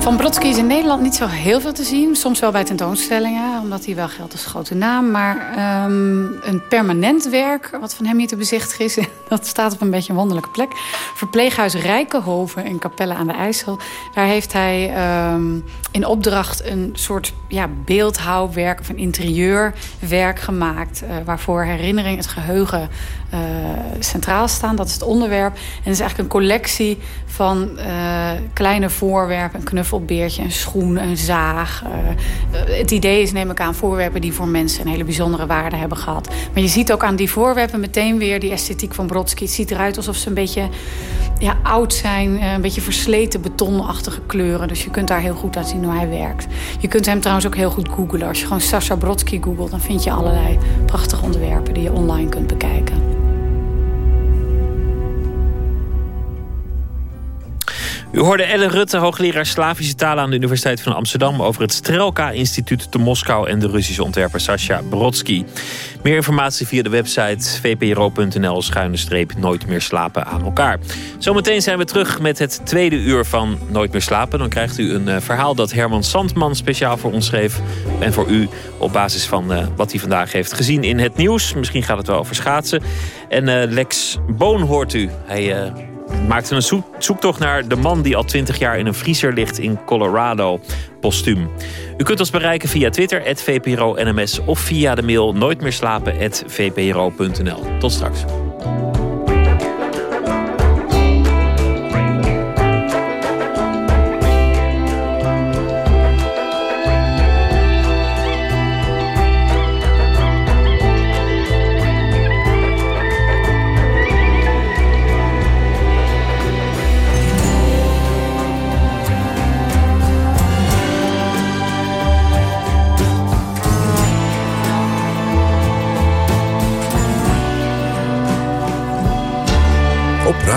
Van Brodsky is in Nederland niet zo heel veel te zien. Soms wel bij tentoonstellingen, omdat hij wel geldt als grote naam. Maar um, een permanent werk, wat van hem hier te bezichtigen is... [laughs] dat staat op een beetje een wonderlijke plek. Verpleeghuis Rijkenhoven in Capelle aan de IJssel. Daar heeft hij um, in opdracht een soort ja, beeldhouwwerk... of een interieurwerk gemaakt... Uh, waarvoor herinnering, het geheugen uh, centraal staan. Dat is het onderwerp. En het is eigenlijk een collectie van uh, kleine voorwerpen. Een knuffelbeertje, een schoen, een zaag. Uh, het idee is, neem ik aan, voorwerpen die voor mensen een hele bijzondere waarde hebben gehad. Maar je ziet ook aan die voorwerpen meteen weer die esthetiek van Brodsky. Het ziet eruit alsof ze een beetje ja, oud zijn. Een beetje versleten betonachtige kleuren. Dus je kunt daar heel goed aan zien hoe hij werkt. Je kunt hem trouwens ook heel goed googlen. Als je gewoon Sasha Brodsky googelt, dan vind je allerlei prachtige ontwerpen die je online kunt bekijken. U hoorde Ellen Rutte, hoogleraar Slavische talen aan de Universiteit van Amsterdam... over het Strelka-instituut te Moskou en de Russische ontwerper Sascha Brodsky. Meer informatie via de website vpro.nl schuine Nooit meer slapen aan elkaar. Zometeen zijn we terug met het tweede uur van Nooit meer slapen. Dan krijgt u een uh, verhaal dat Herman Sandman speciaal voor ons schreef. En voor u op basis van uh, wat hij vandaag heeft gezien in het nieuws. Misschien gaat het wel over schaatsen. En uh, Lex Boon hoort u. Hij maakte een zoektocht naar de man die al 20 jaar in een vriezer ligt in Colorado, postuum. U kunt ons bereiken via Twitter, @vpro_nms of via de mail nooitmeerslapen@vpro.nl. Tot straks.